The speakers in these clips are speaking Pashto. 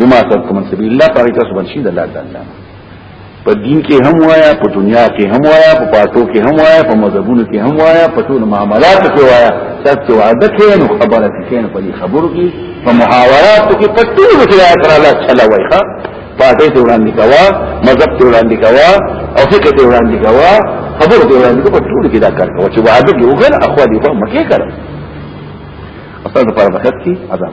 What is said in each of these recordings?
بما ترکم من سبیل الله پاره تاسو باندې د الله تعالی په دین کې هم وایا په دنیا کې هم وایا په پاتو کې هم وایا په مذهبونو کې هم وایا په ټول معاملات کې وایا تاسو وعده کې نو خبره کې نه په خبرو کې په محاورات کې په ټول کې اقرار الله تعالی وایي ښا پاتې ته وړاندې کوا مذهب ته وړاندې کوا او فقه ته وړاندې کوا خبرو ته وړاندې کوا په ټول کې دا کار کوا چې وعده کې وګل اخوالي په مکه کړه اصل په پرمخت کې عذاب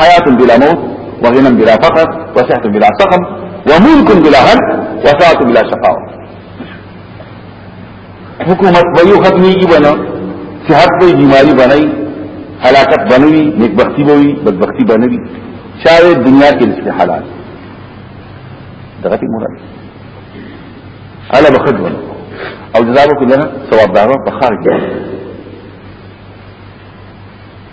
حياة بلا موت وغنى بلا فقر وصحة بلا سقم وملك بلا هل وساعة بلا شقاوة حکومت ویو ختمی کی بنا صحت وی بیماری بنائی حلاکت بنوی نیکبختی بوی بدبختی بنوی چاہے دنیا کے رزق حلال دغتی مراد علا بخد بنا او جزابو کلنا ثواب دارو بخارج دارو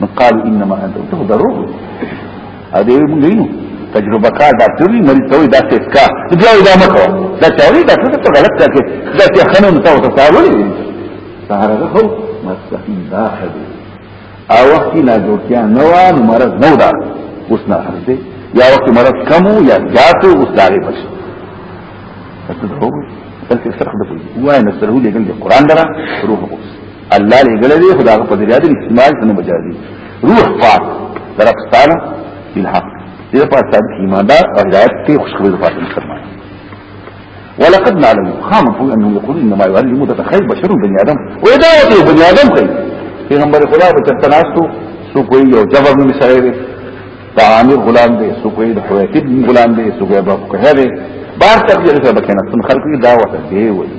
نو قال انما انت ته درو ا دې موږ یو تجربه کار ډاکټر دی مریض ته دا څه کا دا دا مکو دا چاوي دا څه ته غلط کړي دا چې خنن ته وته تاولي سهار غو مستقیم دا خدي او وخت نه جوړتیا نو ان مرض نو دا اوس نه حرته یا وخت مرض کمو یا زیاتو اوس دا غي بس ته ته هو بلکې سره خبرې وای نه سره ولې ګل قرآن درا روح اوس الله لې ګلې خدا په دې یاد استعمال نه مجازي روح پاک درپستانه بالحق دې په تاسو کې ایمان دا او هدایت ته خوشخبری پاتې فرمایي ولقد نعلم خام فوق انه يقول انما يعلم تتخيل بشر بني ادم واذا يطيع بني ادم خير في نمبر خدا بتتناسو سو کوئی یو جبر نه مسائل تعامل غلام دې سو کوئی د حویتب غلام دې سو کوئی باب کوي بار تقدیر سره بکنه څن خلق دا وته دی وایي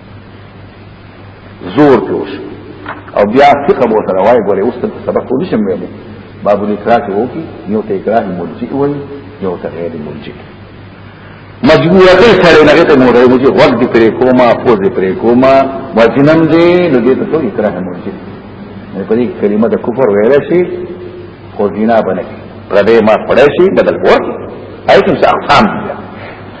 زور په وش او بیا فقه مو سره وای ګوره اوس ته سبق و نشم ویلې باب الاکراه وو کی یو ته اکراه مرجئ وای یو ته غیر مرجئ مجبور کړ سره نه ته مو راوي چې وخت دې پرې کوما پوز دې پرې کوما وجنم دې نو دې ته څه اکراه مرجئ نه پدې کلمه د کفر ویل شي خو دینا بنه پردې ما پړې شي بدل ور ایتم څه اقسام دي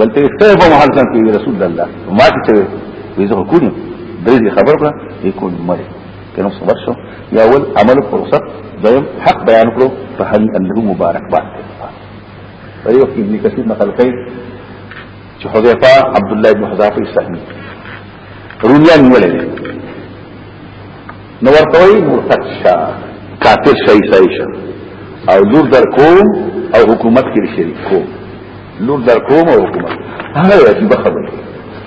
بل ته څه په محل ځان کې رسول الله ما ته څه وي زه کوم درې خبر کړه یکون مړ کنه صبر شو یا ول عمل فرصت دویم حق بیان کړو په هل انه مبارک باد په یو کې ابن کثیر نقل کوي چې حذیفه عبد الله بن حذافه سهمی رومیان نیولې نو ورته وي مرتد شا کافر شي شي او لور در کوم او حکومت کې شریک کوم لور در کوم حکومت هغه عجیب خبره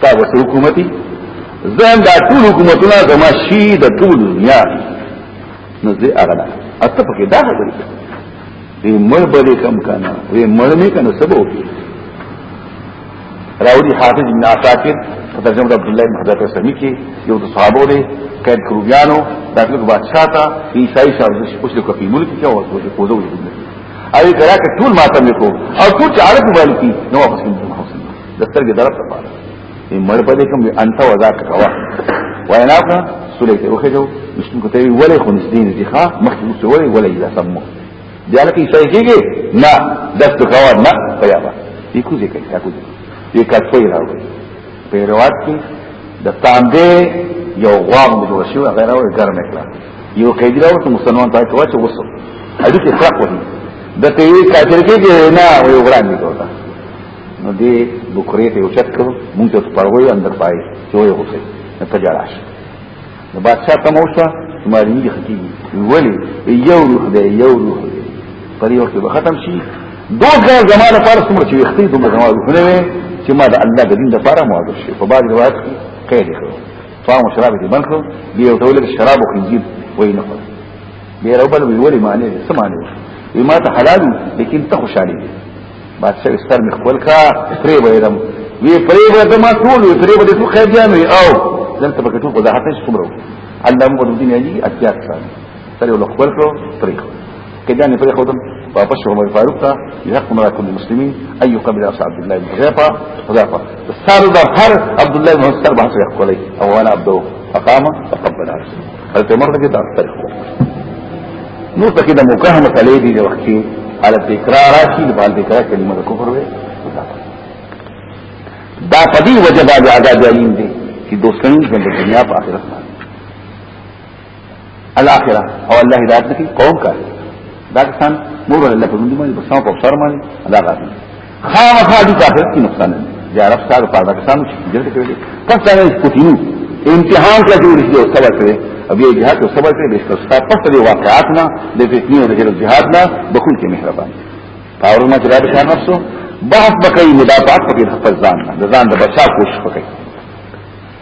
تا وسه حکومتي زم دا ټول حکومتونه زما شي د ټول دنیا نو زه اغلا اته پکې دا خبره دې مړ بلې کم کنه وې مړ نه کنه سبا وکي راوی حافظ بن عساکر په ترجمه عبد الله بن حضرت سمی کې یو د صحابو دی کین کروبیانو دغه بادشاہ تا عیسائی شاوز اوس د کوپی ملک کې او اوس د کوزو او یې کړه چې ټول ماته مې کو او ټول چې عارف باندې کی نو حسین حسین د سترګې درف ته پاره یې مړ پدې کوم انت وزا کوا وینا کا سولې ته وخه جو مشتم کوته ولې خنس دین دي ښا مخکې مو ولې ولې لا سمو بیا لکه یې کېږي نه دست کوا نه پیا با یې کوزې کوي تا کوزې یې کټوي راوړي په روایت کې د تاندې یو غوام جوړ شو هغه راوړ ګرمه کړه یو قیدی راو ته مسلمان پای کوي چې وسو اړي کې فرق وي د ته یې کافر کې نه وي وړاندې کوته نو دې بکرې ته یو چت کړو موږ ته پرغوي اندر پای چې وي وسه نه تجاراش نو بادشاہ ته موشه مالي دي خکېږي ولی یو روح دی یو روح دی پر یو کې ختم شي دوه ځای زمانه پر څومره چې وختي دوه زمانه روح نه چې ما د الله د دین لپاره مواظب شي په بعض روایت کې قید کړو فهم شراب دې بند کړو دې یو ډول شراب او خنزیر وای نه خور دې روبل وی ولی معنی دې سمانه وی ما ته حلال لیکن ته خوشاله دې بادشاہ استر مخ کول کا پرې وایرم وی پرې وایرم ما ټول وی پرې وایرم ټول خیر دی نو او دلته پکې ټول وضاحت نشم کوم الله مو دې نه یي اتیا څه سره له خبر کړو طریق کدا نه پرې خودم واپس عمر فاروق ته يحق مرا كل المسلمين اي يقبل اصحاب عبد الله بن حذيفه حذيفه صار ده هر عبد الله بن حذيفه بحث يحق عليه او انا عبده فقام فقبل رسول هل تمرد كده طريق نو ته کدا موقعه مسلې دي د وخت على التكرار راشي د بال تکرار کلمه کفر وي دا پدی وجبه د عذاب علیم دی چې دوستنی ژوند دنیا په آخرت الاخره او الله هدایت نکي قوم کا دا کسان نور الله په دې باندې په څو په سر باندې ادا کوي خامخا دي کافر کی نقصان دی یا رب صاحب په دا کسان چې جلد کوي پس دا نه کوتینو امتحان کې جوړ شي او صبر کوي او بیا جهاد او صبر کوي د استثقاء پس د واقعات نه د فتنې او د جهاد نه بخول کې مهربان پاور ما چې دا بشار نفسو بحث بکې مدافعات په خپل ځان نه ځان د بچا کوشش وکړي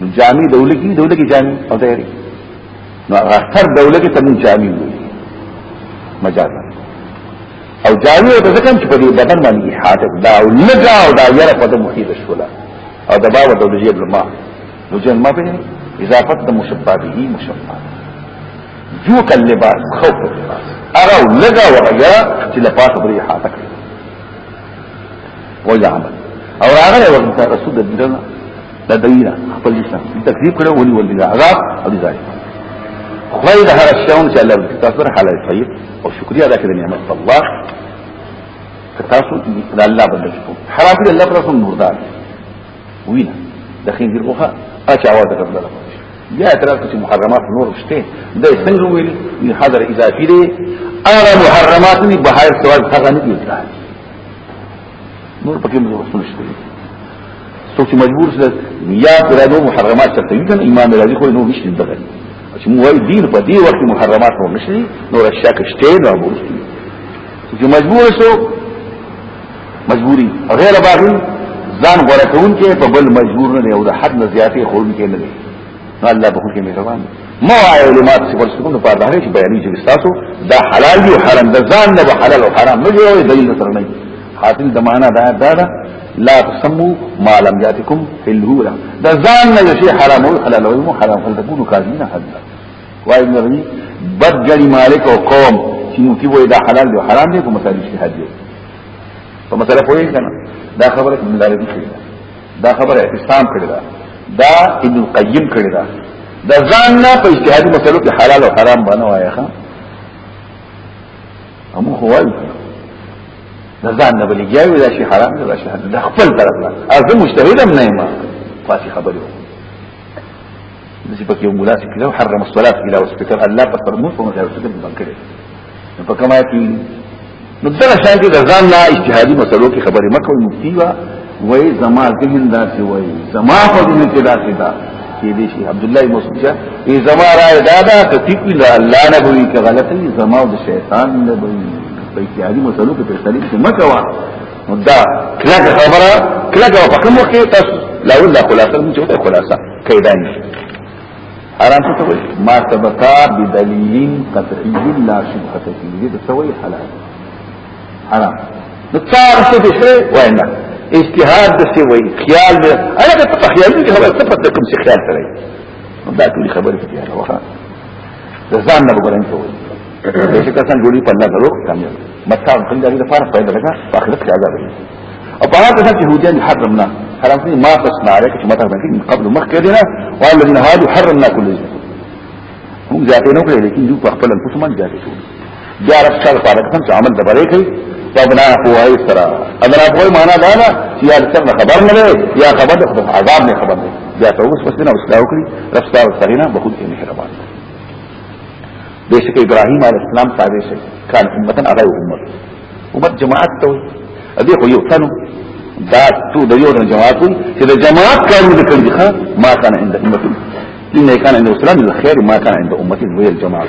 جامي دوله کې دوله کې جامي او ته لري نو اختر دوله کې تم جامي وي مجاز او جامي او ځکه چې په دې بدن باندې حاجت دا او لګا او دا یره په مخې د شولا او د باور د لږه علماء نو جن ما په اضافت د مشبہ به مشبہ جو کل لباس خوف لباس ارا او لګا او غیا چې لپاره پرې حاجت کوي وجه عمل او راغله ورته رسول الله دا دلیل خپل لسان تکذیب کړو ونی ول دي عذاب او دي ظالم خدای دا هغه شیان چې الله تاسو سره حلال کړی او شکریا ادا کړی نعمت الله تاسو د الله بدل شو حرام دې الله پر نور دار وینا د خنګیر اوخه اچا واده قبل الله بیا اعتراف کوي محرمات نور شته د څنګه ویل ان حاضر اضافي دي هغه محرمات نه بهایر سوال هغه نه دي نور پکې موږ وخت نشته څوک چې مجبور سره یا قرانو محرمات ته کوي کنه امام راضي خو نو نشته دغه چې موږ دین په دې وخت محرمات نو نشته نو رشاک شته نو ورسته چې مجبور شو مجبوری غیر باغی ځان غره کون کې په بل مجبور نه دی او د حد نه زیاتې خورن کې نه دی الله به کې مهربان مو آئے علمات سے برسکون پار دا حقیقی بیانی جو استاسو دا حلال دی و حرام دا زان دا حلال و حرام نجو روی دلیل نصر نئی حاصل دمانا دا دا دا لا تسمو ما لم یاتکم حلو لا دا زان نا یشی حرام و حلال و حرام فلتکونو کازینا حد دا وائی ابن ربی بد جلی مالک و قوم چینو کی وی دا حلال دی و حرام دی کو مسائل اشتحاد دی فمسئلہ پوئی کنا دا خبرک من داربی خیلی دا خبره اعتصام کړی دا دا ابن قیم کړی دا د ځان نه په اجتهادي مسلو کې حلال او حرام باندې وایي ښا هم خو وایي د ځان نه بلی جاوي دا شي حرام دی دا شي د خپل طرف نه از مجتهدم نه ما فاسي خبره چې پکې یو مولا چې کله حرم الصلاه الى وسبتر الله په فرمو په مجال کې بند کړي نو په کومه کې نو دا شان کې ځان لا اجتهادي مسلو کې خبرې مکو مفتی وا وای زما ذهن دا چې وای زما په ذهن کې دا چې دا کې دي شي عبد الله مسجد ای زما را دا دا ته ټیک نه الله نه وی کې غلطي زما او شیطان نه وی په اجتهادي مسلو کې په تسلیم کې مکو نو دا کله خبره کله په کومه کې تاسو لا ولا خلاصه مو چې خلاصه کیدای نشي حرام څه وي ما ثبتا بدلیل قطعی لا شبهه فيه د سوي حلال حرام نو تاسو څه دي شي وینا اجتهاد د څه وي خیال دی انا ته په خیال دي خبره څه په کوم څه خیال سره دا ټول خبره دي هغه ځان نه وګورئ ته وایي چې څنګه څنګه جوړي په الله درو کامیاب متا څنګه دې لپاره پیدا لګا په آخرت کې عذاب وي او په هغه ځکه چې هودیان حرمنا حرام دي ما تصنع عليك چې متا باندې من قبل مخکې دي نه او الذين هادوا حرمنا كل شيء هم ذاتي نو کړی لیکن دوی په خپل انفسهم ځاتي شو بیا رب څخه پاره کوم چې عمل د بلې کوي په بنا کوی سره اگر په معنا دا نه چې یا څنګه خبر نه لري یا خبر د عذاب نه خبر نه بیا ته اوس پسنه اوس دا وکړي رب ستاسو سرینه به خود یې مهربان بشک ابراهيم عليه السلام تابع شي كان امه على امه امه جماعت ته دې خو یو ثانو دا تو د یو جماعت چې د جماعت کارونه د کړي ښا ما كان عند امه ان كان عند اسلام الخير ما كان عند امه وهي الجماعه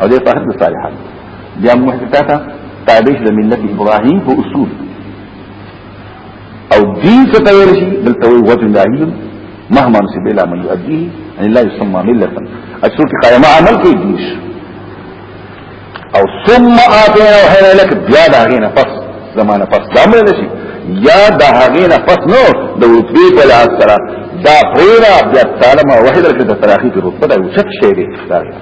او دې په حد صالحات بیا محدثاته تابع د ملت ابراهيم په اصول او دین څه ته ویل شي دلته وی وجه الهی مهما نسب الى من يؤديه ان لا يسمى ملة اجسو کی قائمه عمل کې دیش او ثم آتینا وحینا لك بیا دا غینا پس زمانه پس دا مل نشي یا دا غینا پس نو د رتبه بل اثر دا پریرا بیا تعالی ما وحید لك د تراخی په رتبه دا یو څه شی دی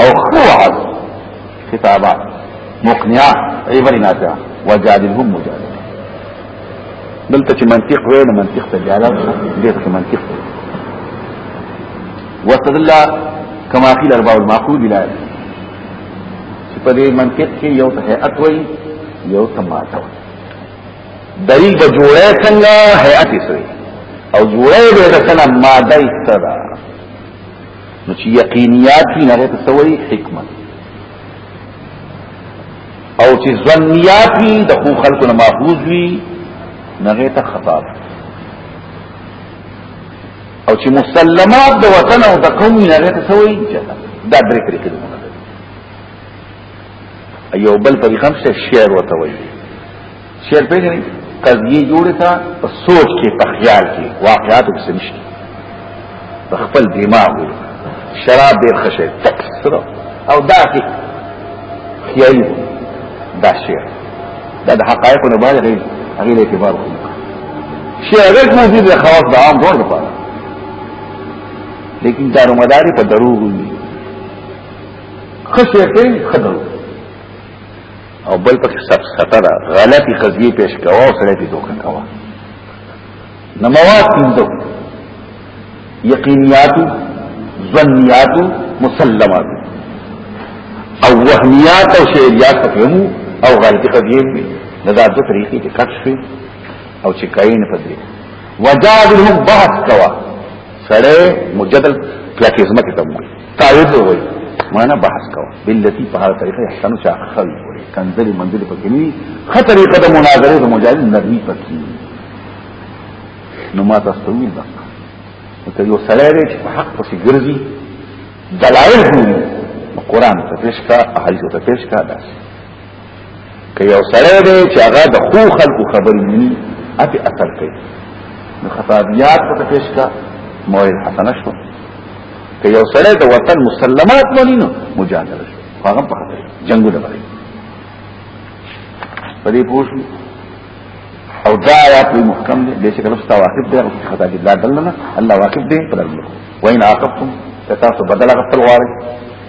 او خو وعد خطابات مقنعه عبر نافعه وجادلهم مجادله دلته چې منطق وې نو منطق ته جاله دې ته منطق واستدل كما قيل اربع المعقول بلا چې په دې منطق کې یو ته هيئت وي یو ته ماته وي دلیل به جوړه څنګه هيئت سره او جوړه به څنګه ماده استدا نو چې یقینیات دي نه ته سوي حکمت او چې ظنیات دي د خو خلکو نه محفوظ وي نه ته خطا او چې مسلمات د وطن او د قوم نه ته سوي دا درې کړې کړي ایو بل طریقه هم شعر وتوي شعر پیژنې قضیه جوړه تا په سوچ کې په خیال کې واقعات کې سمشتي په خپل دماغ وي شراب ډیر خشه تک سره او دا کې خیالي دا شعر دا د حقایق نه باندې غي هغه له اعتبار کوي شعر غیر موجود د خواص د عام دور لپاره لیکن دارو مداري په دروغ وي خشه کې خدای او بل پکې سب ستره غلطي قضیه پیش کاوه او سره دې دوکه کاوه نو مواد پینځو یقینیات ظنیات مسلمات او وهمیات او شعریات فهمو او غلطي قضیه دې نه دا دوه طریقې دي کښ او چې کاین په دې وجادلهم بحث کوا سره مجدل پلاکیزمه کې تموي تایید وای معنا بحث کو بلتی په هر طریقه احسان چا خل وای کنځلې منځلې پکې نه خه طریقه د مناظره د مجاهد نرمي پکې نو ما تاسو ویل دا ته یو سړی دی چې په حق پسې ګرځي دلایل ګوري قرآن ته پیش کا احادیث ته پیش کا داسې که یو سره دی چې هغه د خو خلکو خبرې ني اته اثر کوي نو خطابیات په پیش کا موعد حسنه شو که یو سره د وطن مسلمات مونږ نو مجادله شو هغه په خطر جنگو نه بری په دې پوښ او دا یا په محکم دي د شکل ستا واقف دی او خطا دي لا دلنا الله واقف دی پر الله وین عاقبتم تاسو بدل غفل غواړي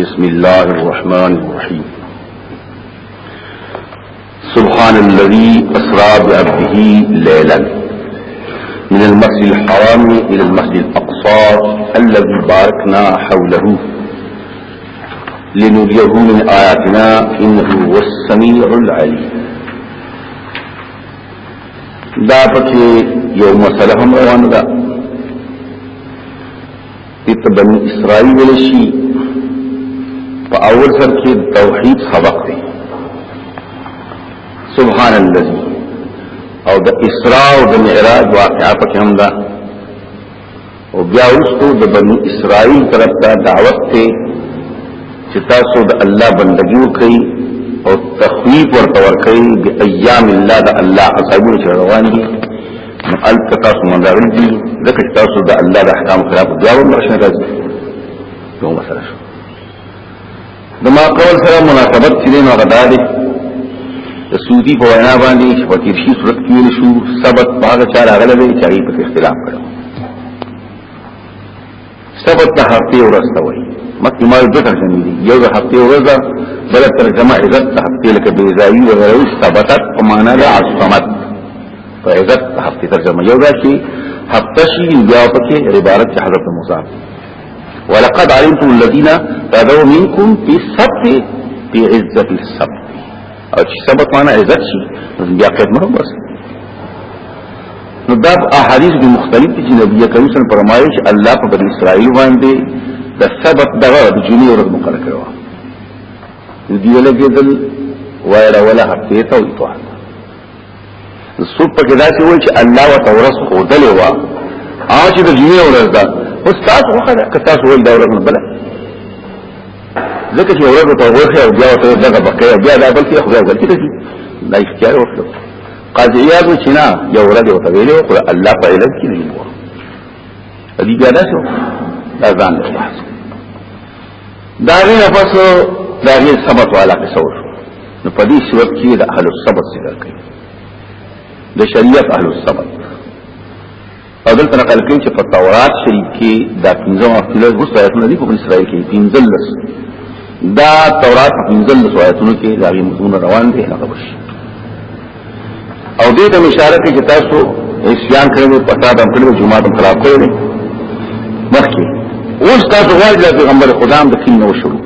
بسم الله الرحمن الرحيم سبحان الذي أسرى بعبده ليلا من المسجد الحرام إلى المسجد الأقصى الذي باركنا حوله لنريه من آياتنا إنه هو السميع العليم دا پکې یو مسله هم روانه ده دته بني اسرائیل ویل شي په اول سر کې توحید سبق دی سبحان الذي او د اسراء او د معراج واقعا پکې هم ده او بیا ورستو د بني اسرائیل طرف ته دعوت ته چې تاسو د الله بندگی وکړئ او تخویب ورته ورکړئ د ایام الله د الله عذابونه روان دي نو البته تاسو مونږ راغلي دي ځکه چې تاسو د الله د احکام خلاف بیا هم راشنه راځي نو مسله شو د ما قول سره مناسبت چې نه غدا دي د سودی په وینا باندې چې په تیر شي صورت کې ویل شو سبق باغ چا راغله وی چې په اختلاف کړو سبت د هفته ورځ ته وایي مکه مال دوه ترجمه دي یو د هفته ورځ ده بل ترجمه عزت د هفته لکه بیزایی او غیره سبتت په معنا د عصمت په عزت د هفته ترجمه یو دا چې هفته شي بیا پکې عبارت د حضرت موسی ولقد علمتم الذين تدعوا منكم في السبت في عزة السبت او چې سبق معنا عزت شي بیا خدمت بس نو دا احادیث به مختلف دي چې نبی کریم صلی الله علیه وسلم فرمایي چې الله په بنی اسرائیل باندې د سبق دغه د جنې ورځ مقرره کړو دی ولګېدل وایره ولا هفته ته وي څوک په کې داسې وایي چې الله و تورس خودلې وا او چې د جمعې ورځ ده اوس تاسو وخره که تاسو ول دا ورځ نه بل ځکه چې ورځ ته وغوښه او بیا ته دغه بقې بیا دا بل کې خو ځل کې دي دا اختیار وکړو قضیات چې نه یو ورځ ته ویلو خو الله په علم کې نه وو دې بیا دا شو دا ځان له داغی نفس داغی سبت والا قصه وشو نو په دې صورت کې د اهل السبت ذکر کوي د شریعت اهل السبت او دلته نقل کوي چې په تورات شریف کې دا پنځه مفصله غوښته آیتونه دي په اسرائیل کې پنځه لس دا تورات پنځه لس آیتونو کې دا غي مضمون روان دي هغه بشي او دې ته اشاره کوي چې تاسو اسیان کړی دی فساد هم کړی دی جماعت هم خراب کړی دی مخکې اوس تاسو غواړئ چې پیغمبر خدا هم د کین نو شروع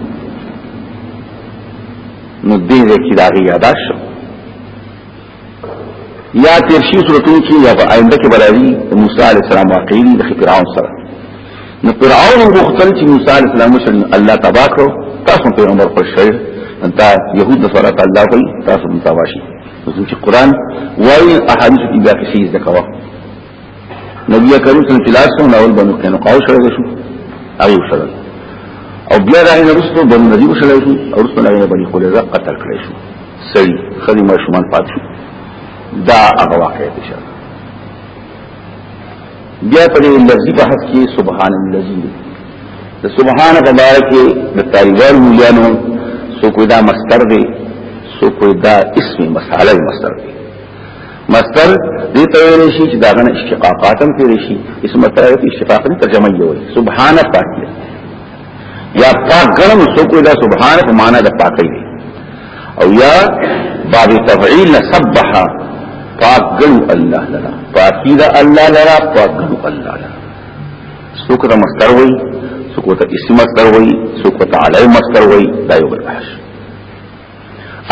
نو دې دې کې دا غي یاد شو یا تیر شي صورتونو کې یا په آینده کې برابرۍ موسی علی السلام واقعي د فرعون سره نو فرعون مختل چې موسی عليه السلام مشر الله تبا کړو تاسو پیغمبر پر شوی انت يهود سره الله کوي تاسو متواشي چې قران وايي احاديث کې دا کیسې ذکر کوا نبی کریم صلی الله علیه وسلم اول بنو کینو قاو شړل شو او شړل او بیا راغی رسول بنو نبی شړل شو او رسول الله بنی خلیزه قتل کړی شو سړي خدي مشمن پات شو دا هغه واقعي دي بیا په دې لفظي بحث کې سبحان الذي د سبحان تبارک د طالبان مليانو سو کوئی دا مستر دی سو کوئی دا اسم مساله مستر دی مستر دې ته ویل شي چې دا غن اشتقاقاتم کې شي اسم ترایت اشتقاق نه ترجمه یې وي سبحان پاک یا پاک غنم سو کوئی دا سبحان په معنا د پاکۍ او یا باب تفعیل سبح پاک ګلو الله لرا پاکی دا الله لرا پاک ګلو الله لرا سوک دا مستر وی سوک دا اسم مستر وی سوک دا علی مستر وی دا یو بل بحث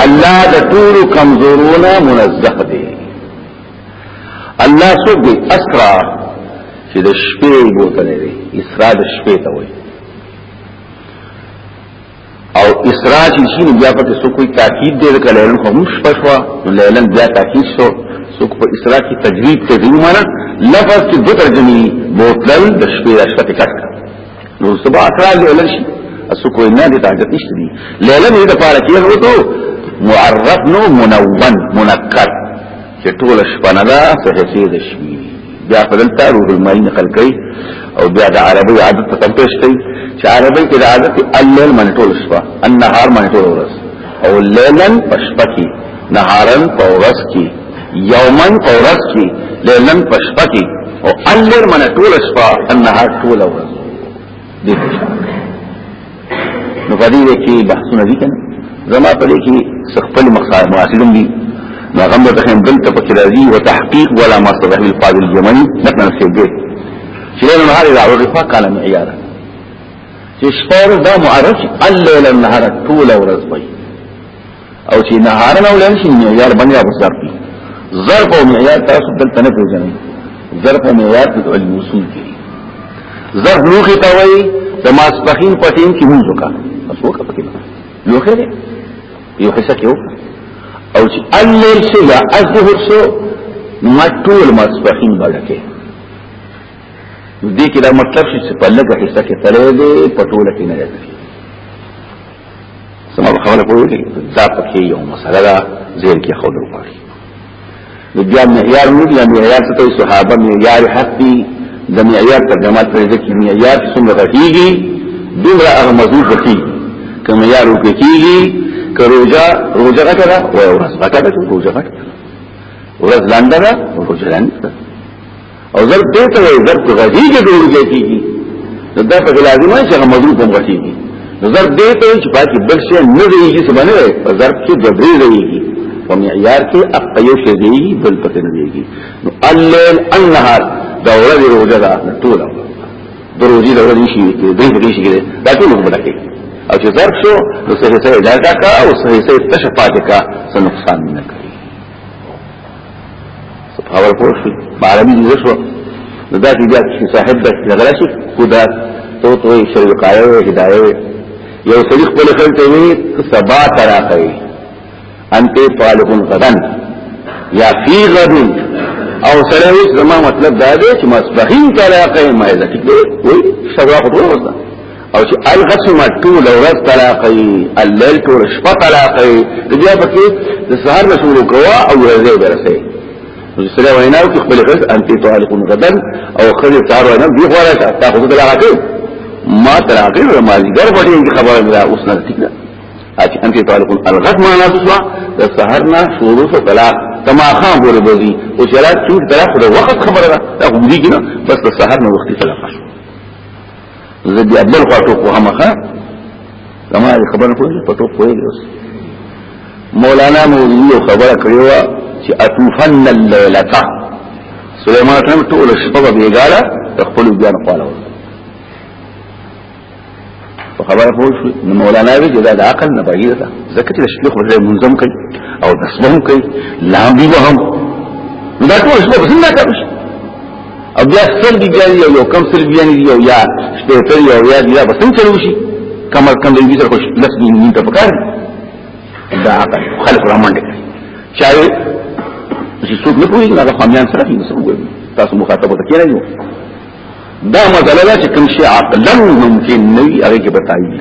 الله د ټول کمزورونه منزه دی الله سوک دی اسرا چې د شپې بوتلې دی اسرا د شپې ته وایي او اسراء چې شي نو بیا پکې څوک کوئی تاکید دی ځکه لیلن خو موږ شپشوا نو لیلن بیا تاکید شو څوک په اسراء کې تجرید ته دی معنا لفظ کې دوه ترجمې بوتل د شپې د شپې کټ نو سبا اسراء لیلن شي اسو کوئی نه دي تاجت نشته دي لیلن دې د پاره کې وته معرف نو منون منکر چې ټول شپه نه ده په هڅې د شپې بیا په دلته روح المای نقل کوي او بیا د عربي عادت ته پیش کوي چې عربي کې د عادت الليل من ټول شپه النهار من ټول ورځ او ليلا پشپه کې نهارن په ورځ کې یومن په ورځ کې ليلا پشپه کې او الليل من ټول شپه النهار ټول ورځ دې نو په دې کې بحثونه دي کنه زما په دې کې خپل مقصد معاصرون دي نو غم ته هم بل ته پکې راځي او تحقیق ولا ما صدق الفاضل الجمني نحن نسيبه چې نو هغه دا ورفا قال معيار چې شپور دا معرج الليل النهار طول ورځ وي او چې نهار نه ولر شي معیار باندې ابو ظرف ظرف او معیار تاسو دلته نه پیژنئ ظرف او معیار د علم اصول کې ظرف لوخي ته وایي د ماسپخین په ټیم کې موږ وکړه بس وکړه پکې لوخي دی یو حصہ کې وکړه او چې الليل شي یا الظهر شو ما ټول ماسپخین بلکه دې کې دا مطلب چې په لږه حصہ کې تللی دی په ټوله کې نه دی سمه خبره کوي دا پکې یو مسله ده ځین کې خو درو پاره د بیا معیار نه دی معیار څه ته صحابه معیار حتی د معیار ترجمه پر ځکه معیار څنګه غټیږي دومره هغه موضوع غټي کوم معیار وکړي کروجا روجا غټه ده او ورځ غټه ده روجا غټه ورځ لاندې ده روجا لاندې او زر دې ته وایي زر په غږی کې ډول کېږي نو دا په لازم نه چې هغه مضروب هم غټيږي نو زر دې ته چې پاتې بل شي نه دیږي څه باندې وایي په زر کې د دې دیږي په معیار کې اقیو شي دیږي بل پته نه دیږي نو الليل النهار دا ورځ روزه ده ټول د روزي د ورځې شي کې دې دې شي کې دا ټول هم بلکې او چې ضرب شو نو سهي سهي لاګه کا او سهي سهي تشفاجه کا څه نقصان نه کوي خبر پوه شو په عربي دې شو نو دا چې بیا چې صاحب د غلا شي خدا تو تو شر قایو هدايه یو صدیق په لخل ته وي سبا ترا کوي انت طالب غدن یا فی غدن او سره وي زما مطلب دا دی چې مسبخین ترا کوي ما دې وي شغله خطوه وځه او چې القسم ټول ورځ طلاقي الليل ټول شپه طلاقي دغه پکې د سهار مسول کوا او ورځې درسه سره وینا او خپل خص انت طالقون غدا او خدي سهار وینا دی خو راځه تاسو طلاقي ما طلاقي او ما ګر پټي خبره ده اوس نه ټیک ده اچ انت طالقون الغد ما نه تسوا د سهار نه شروع سو طلاق تما خان ګور بوزي او شرات چې طلاق د وخت خبره ده دا هم دي کنه بس د سهار نه وخت طلاق شو زه بیا بل خوا ټوک وهم ښه زما خبر نه کوي په ټوک کوي اوس مولانا مولوی خبره کړې و چې اطوفن الليلتا سليمان خان ټول شپه به بیګاله خپل بیان خواله په خبره پوه شو نو مولانا وی چې دا د عقل نه بعید ده ځکه چې شپه خو ځای منظم کوي او دسمه کوي لاندې وهم دا ټول شپه څنګه کوي او بیا سل دی بیا یو یو کم سل بیا یو یا شپېتر یو یا دی دا بسنګ چلو شي کمر کم دی سره خوش لس دی نیم ته پکار دا عقل خلق رحمان دی چای چې څوک نه پوهیږي هغه خامیان سره کې مسو ګوري تاسو مخاطب ته کېنئ یو دا مسله ده چې کوم شی عقلا ممکن نه وي هغه کې بتایي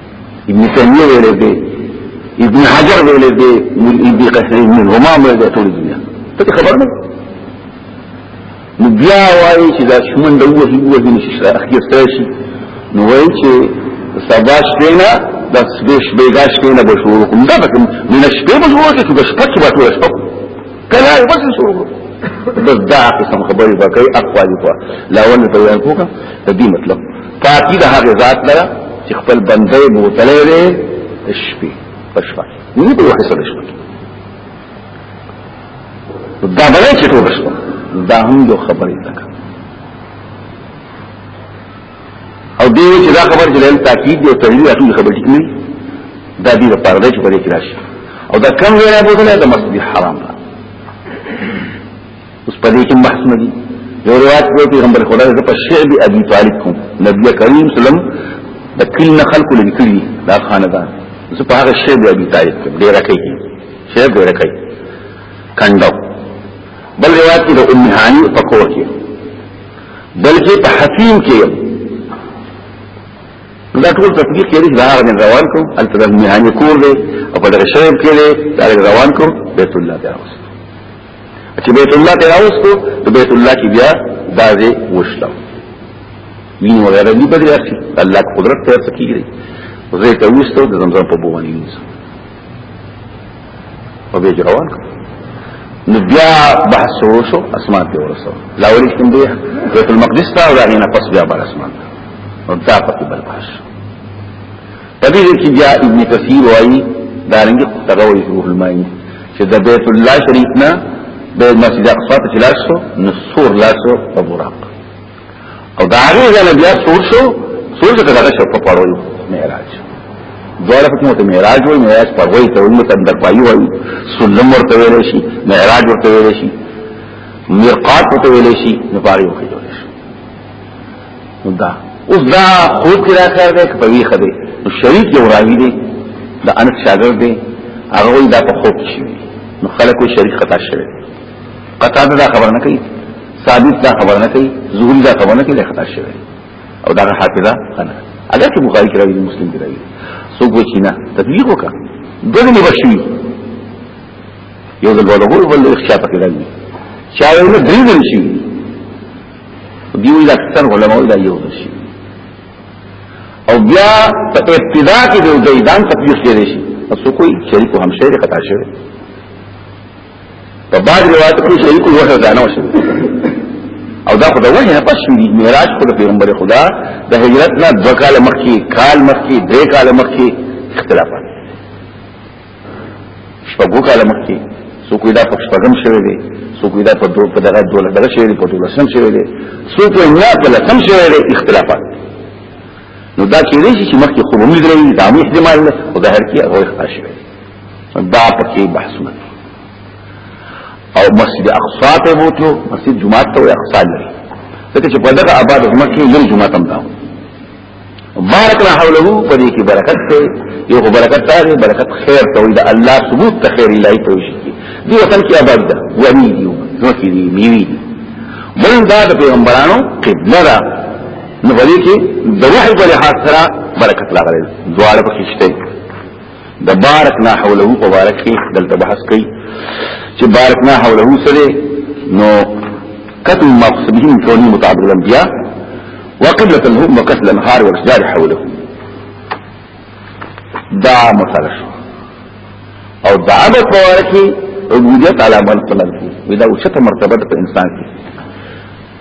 ابن تیمیه ویل دی ابن حجر ویل دی ابن قسم ابن الهمام ویل دی ټول دنیا ته خبر نه نو بیا وایي چې دا شمن د وځي وځي نشي اخیر ستای شي نو وایي چې سبا شپه نه د سبا شپه غاښ کې نه بشور کوم دا کوم نه شپه بشور کې چې د شپه کې به ټول شپه کله وڅ شروع بس دا قسم خبرې به کوي اقوالي کو لا ونه ته ویل کوکا ته دې مطلب پاکي د هغه ذات لره چې خپل بندې بوتلې لري شپې پښوا نه په وحي سره شپې دا بلې چې ټول شو دا هم یو خبرې ده او دی چې دا خبر چې لاله تاکید دی او تحلیل اصول خبر ټیک نه دا دی په پرده چې پرې کړاش او دا کم وینا بوتله د مسجد حرام ده اوس پدې کې بحث نه دی یو روایت دی پیغمبر خدا د په شعب ابي طالب کوم نبی کریم صلی الله علیه وسلم د کل نه خلق لکړي دا خاندان زه په هغه شعب ابي طالب کوم ډیر کوي شعب ډیر کوي کندو بل روایت کې د ام هاني په کور کې بلکې په حکیم کې یو دا ټول تطبیق کړي دا هغه روان کو الته د مهانی کور دی او په دغه شرم کې دی دا روان کو بیت الله ته راوست چې بیت الله ته راوست نو بیت الله کې بیا دا دې وشلو لین وغیرہ دی په دې اخی الله قدرت ته څه کیږي زه ته وستو د زمزم په بوانی یوسف او به روان کړ نو بیا بحث وشو اسمان ته ورسو لا ولې کوم دی بیت المقدس ته راغی نه پس بیا بل اسمان ته او دا پکې بل بحث په دې کې بیا ابن کثیر وایي دا رنګ دغه وایي روح المانی چې د بیت الله شریف نه د مسجد اقصا ته لاړ شو نو سور لاړ شو په براق او دا هغه ځنه بیا سور شو سور شو دغه شو په پړوي معراج دوړه په کومه معراج وای معراج پړوي ته وي متندر پایي وای سلم ورته ویل شي معراج ورته ویل شي میقات ورته ویل شي نو پاره یو کېدل شي نو دا اوس دا خو کې راخر دی په وی خده نو شریک یو راوی دی دا انس شاګرد دی هغه دا په خوب شي نو خلکو شریک خطا شوی قطاده دا خبر نه کوي ثابت دا خبر نه کوي زهري دا خبر نه کوي خطا شوی او دا حافظه خنه اگر چې بخاری کې راوي مسلم کې راوي سو ګوچینا تطبیق وکا دغه نه بشوي یو ځل ولا هو ول اخشاء پکې راوي چا یو نه درې ځل شي دیو لا اکثر علماء دا یو ځل شي او بیا په ابتدا کې د زیدان تطبیق کړي شي تاسو کوئی شریک هم شریک خطا شوی په بعض روایت کې شي کوم وحي دا نه وشي او دا خدای وحي نه پس دی معراج خو د پیغمبر خدا د هجرت نه د کال مخکي کال مخکي د کال مخکي اختلافات شپږو کال مخکي سو کوی دا په شپږم شوی دی سو کوی دا په دوه په دغه دوله دغه شوی دی په دوله سم شوی دی سو کوی نه په لسم شوی دی اختلافات نو دا کېږي چې مخکې خو موږ درې د عامي احتمال او ظاهر کې هغه ښه شوی دا پکې بحثونه او مسجد اقصا ته وته مسجد جمعه ته اقصا لري ځکه چې په دغه آباد زموږ کې لوی جمعه تم دا بارک الله حوله په دې کې برکت ته یو برکت ته برکت خیر ته وي دا الله ثبوت ته خیر الهي ته وشي دی وطن کې آباد ده ونی دی نو کې دی میوي دی بل دا د پیغمبرانو قبله ده نو په دې کې د وحي په لحاظ سره برکت راغلی دواړه پکې شته د بارک نه حوله په بارک کې دلته بحث کوي چې بارک نه حوله سره نو کتو مقصد بهم كوني متعبد الانبياء وقبلة لهم وكسل الانهار والاشجار حوله دا مسله شو او دا عبد په ورکی عبودیت علی من قلل کی ودا اوچته مرتبه په انسان کې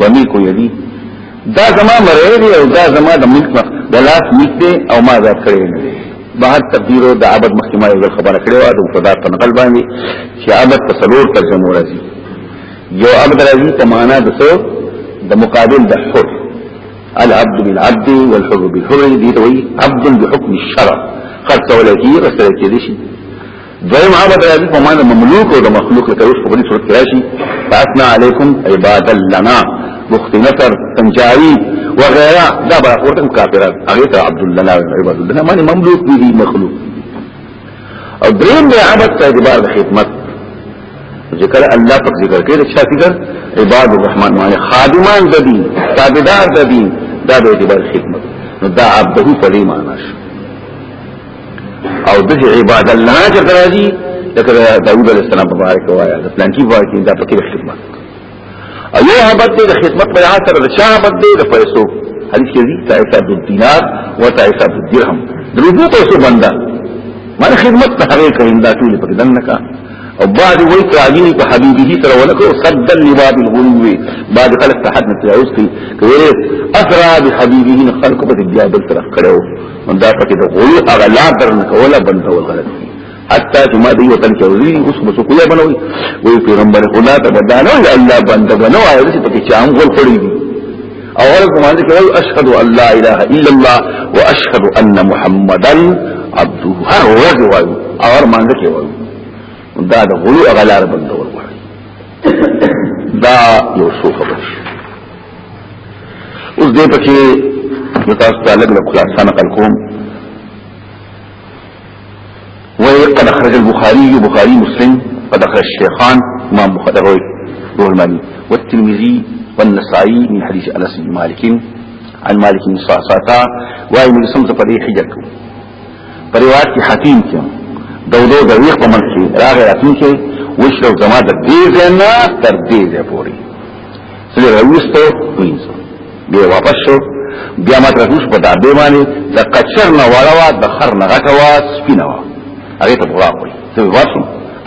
وملک یدی دا زما مرعی دی او دا زما د ملک مخ د لاس ملک دی او ما ذات کړی نه دی بهر تقدیر او د عبد مخکمه یو خبره کړې و د مفردات په نقل باندې چې عبد په څلور ترجمه راځي یو عبد راځي په معنا د څو د مقابل د حر العبد بالعبد والحر بالحر دي ته وي عبد بحكم الشرع قد تولى كي رسل كي دویم عبد راځي په معنی مملوک او د مخلوق لکه اوس په دې صورت کې راشي فاسنا علیکم عباد لنا مخت نصر سنجاری وغیرہ دا به ورته کافرات هغه ته عبد الله عباد لنا معنی مملوک دي مخلوق او دریم دی عبد ته اعتبار د خدمت ذکر الله پاک ذکر کوي چې ذکر عباد الرحمن معنی خادمان د دین تابعدار د دین دا به اعتبار خدمت نو دا عبده په دې معنی شو او د عباد الله چې راځي لکه داوود علیه السلام مبارک وایا د پلان کې وایي دا پکې خدمت او یو عبادت دی د خدمت په لحاظ سره د چا عبادت دی د پیسو حدیث کې دي تعیسا د دینار او تعیسا د درهم د روپو پیسو بندا مله خدمت ته هغه کوي دا ټول په دنه کا او بعد وی تعلیم په حبیبه سره ولکو صد لباب الغلو بعد خلق تحد متعوز کی کوي اسرا بحبیبه خلق په دیابل سره کړو دا پکې د غلو اغلا در نه کوله بندول غلط دي حتی چې ما دی وطن کې ورزي اوس مو څوک یې بنوي وی پیغمبر خدا ته بدانو یا الله بنده بنو آیا چې پکې چا هم غول کړی دي او هر کوم باندې کوي اشهد ان لا اله الا الله واشهد ان محمدا عبده هر ورځ وایو او هر باندې کوي دا د غلو غلار بندول غواړي دا یو څه خبره اوس دې پکې د تاسو تعلق له خلاصه نقل کوم وهي قد اخرج البخاري بخاري مسلم قد اخرج الشيخان امام بخاري روي الماني والترمذي والنسائي من حديث انس بن مالك عن مالك بن صعصعه وائل بن سمزه فدي حجك په روایت کې حکیم کې دودو د ویخ په منځ کې راغی راتون کې وشلو زما د دې زنا تر دې زې پوري سره راوستو وینځو به واپس شو بیا ما تر په دا به باندې د قچر نه وړوا د خر نه غټوا سپینوا هغه ته بغاق وي څه واسو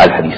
الحديث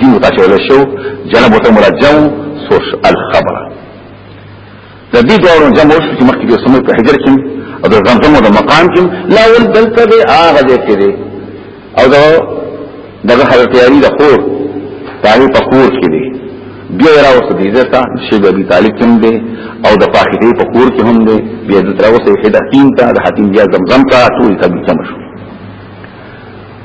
جيو تا چوله شو جنب وته مرجو سوش الخبر د دې دوه جمع شو چې مخکې د سمې په حجر کې او د زمزم د مقام کې لا ول دلته دی هغه دې کې دی او دا دغه حضرت علي د خور تعالی په خور کې دی بیا راوسته دې ځکه چې د ابي طالب کې دی او د فاخدي په خور کې هم دی بیا د تراوسه حد حتیم ته د حتیم بیا زمزم ته ټول تبي کم شو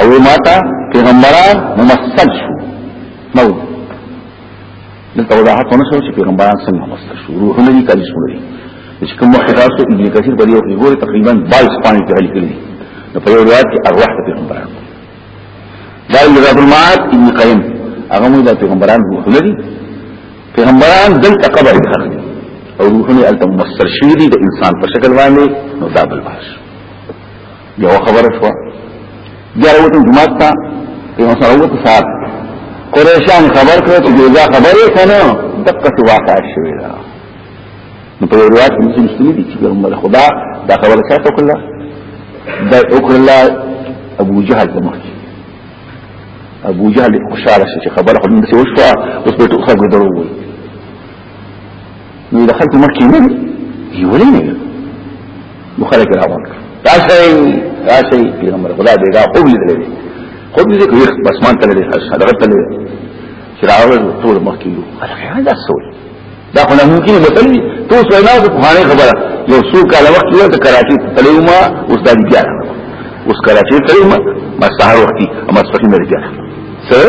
او ماتا پیغمبران ممثل شو نو دلته وضاحت ونه شو چې پیغمبران څنګه ممثل شو روح نه دي کله شو دي چې کوم وخت تاسو ابن کثیر په یو کې ګوره تقریبا 22 پانی کې حل کړی نو په یو روایت کې ارواح د پیغمبران دا لذات المعاد ابن قیم هغه مو د پیغمبران روح نه دي پیغمبران دلته قبر ښخ دي او روحونه الته ممثل شوی دي د انسان په شکل باندې نو دا بل باش یو خبره شو بیا وروته جمعه ته یو سره وروته سات قریشان خبر کړو چې دا خبره کنه دقه واقع شوی دا نو په روایت کې څه مستوي دي چې پیغمبر خدا دا خبره چاته کړله دا وکړله ابو جهل ته مخکې ابو جهل خوشاله شو چې خبره خو دې وشوه اوس په ټوخه کې درو وي نو دخلت مخکې نه دی یولې نه مخالک راوړل راشي راشي پیغمبر خدا دې دا قبول دې دې خود دې کوي بس مان تل دې حضرت تل چې راوړل ټول مخکیو هغه دا سول دا خو نه ممکن مثال دي تو سوینا د پخواني خبره یو څو کاله وخت یو ته کراچي تلوما اوس د بیا اوس کراچي تلوما ما سهار وختي اما سپکې نه بیا سره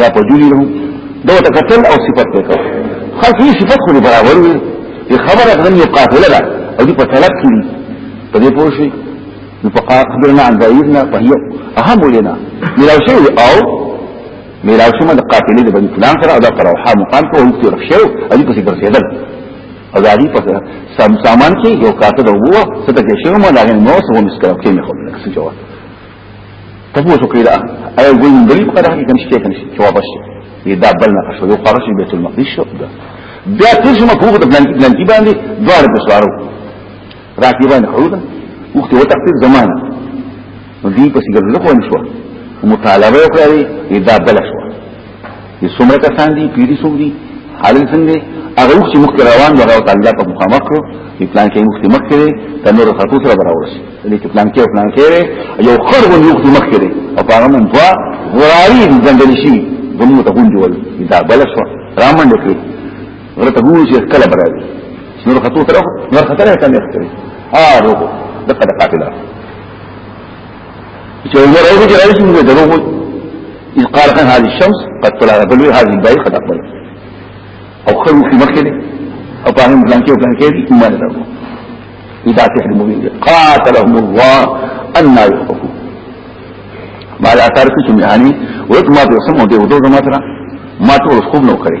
یا په جوړی له دو ته قتل او صفت ته کو خاص یې صفت خو برابر وي چې خبره غن یو قافله ده او دې په طلب کې په دې پوه شي نو په قافله عن ضعیفنا فهي اهم لنا ملاو شي او ملاو شي من قافله دې بني فلان سره او دا پر اوحا مقام ته وو تر شو او دې په ذکر سیدل او دا دې په سامان کې یو قاتل وو ستګه شي مو لاغه نو سو مسکره کې مخ څه جواب تبوسو کړه اي ګل من دلی په دغه کنشته کنشته جواب شي دا بل نه شو یو خارج بیت المقدس شو دا بیا ټول شي مفروغ د بلان بلان کې باندې دوار په سوارو راکې باندې حودا وخت و تخفيف زمانه نو دې په څنګه له خو نشو مطالبه وکړي دا بل شو دي څومره کسان دي پیری څومره دي حالل څنګه هغه وخت مخ روان دی هغه الله په مخامخ کړو پلان کې مخ مخ کړي تنور خطو سره براورس دې کې پلان کې پلان کې یو خر غوندي مخ مخ کړي او هغه من دوا غراري ځندل شي دمو ته غوندي ول دا بل شو رامن دې غره ته ګوري چې کله برابر نور خطو سره نور خطر یې کله اختري اه روغو دغه قاتلات چې عمر او چې رئیس موږ درو وو اذ قال كان هذه الشمس قد طلعت بل هذه الباي قد اقبل او خلو في مكه دي او په هم بلانکي او بلانکي دي ایمان درو اذا تحرم من قاتلهم الله ان يوقفوا بعد اثار کې چې مهاني وته ما به سمو دي ودو زما سره ما ټول خوب نو کړی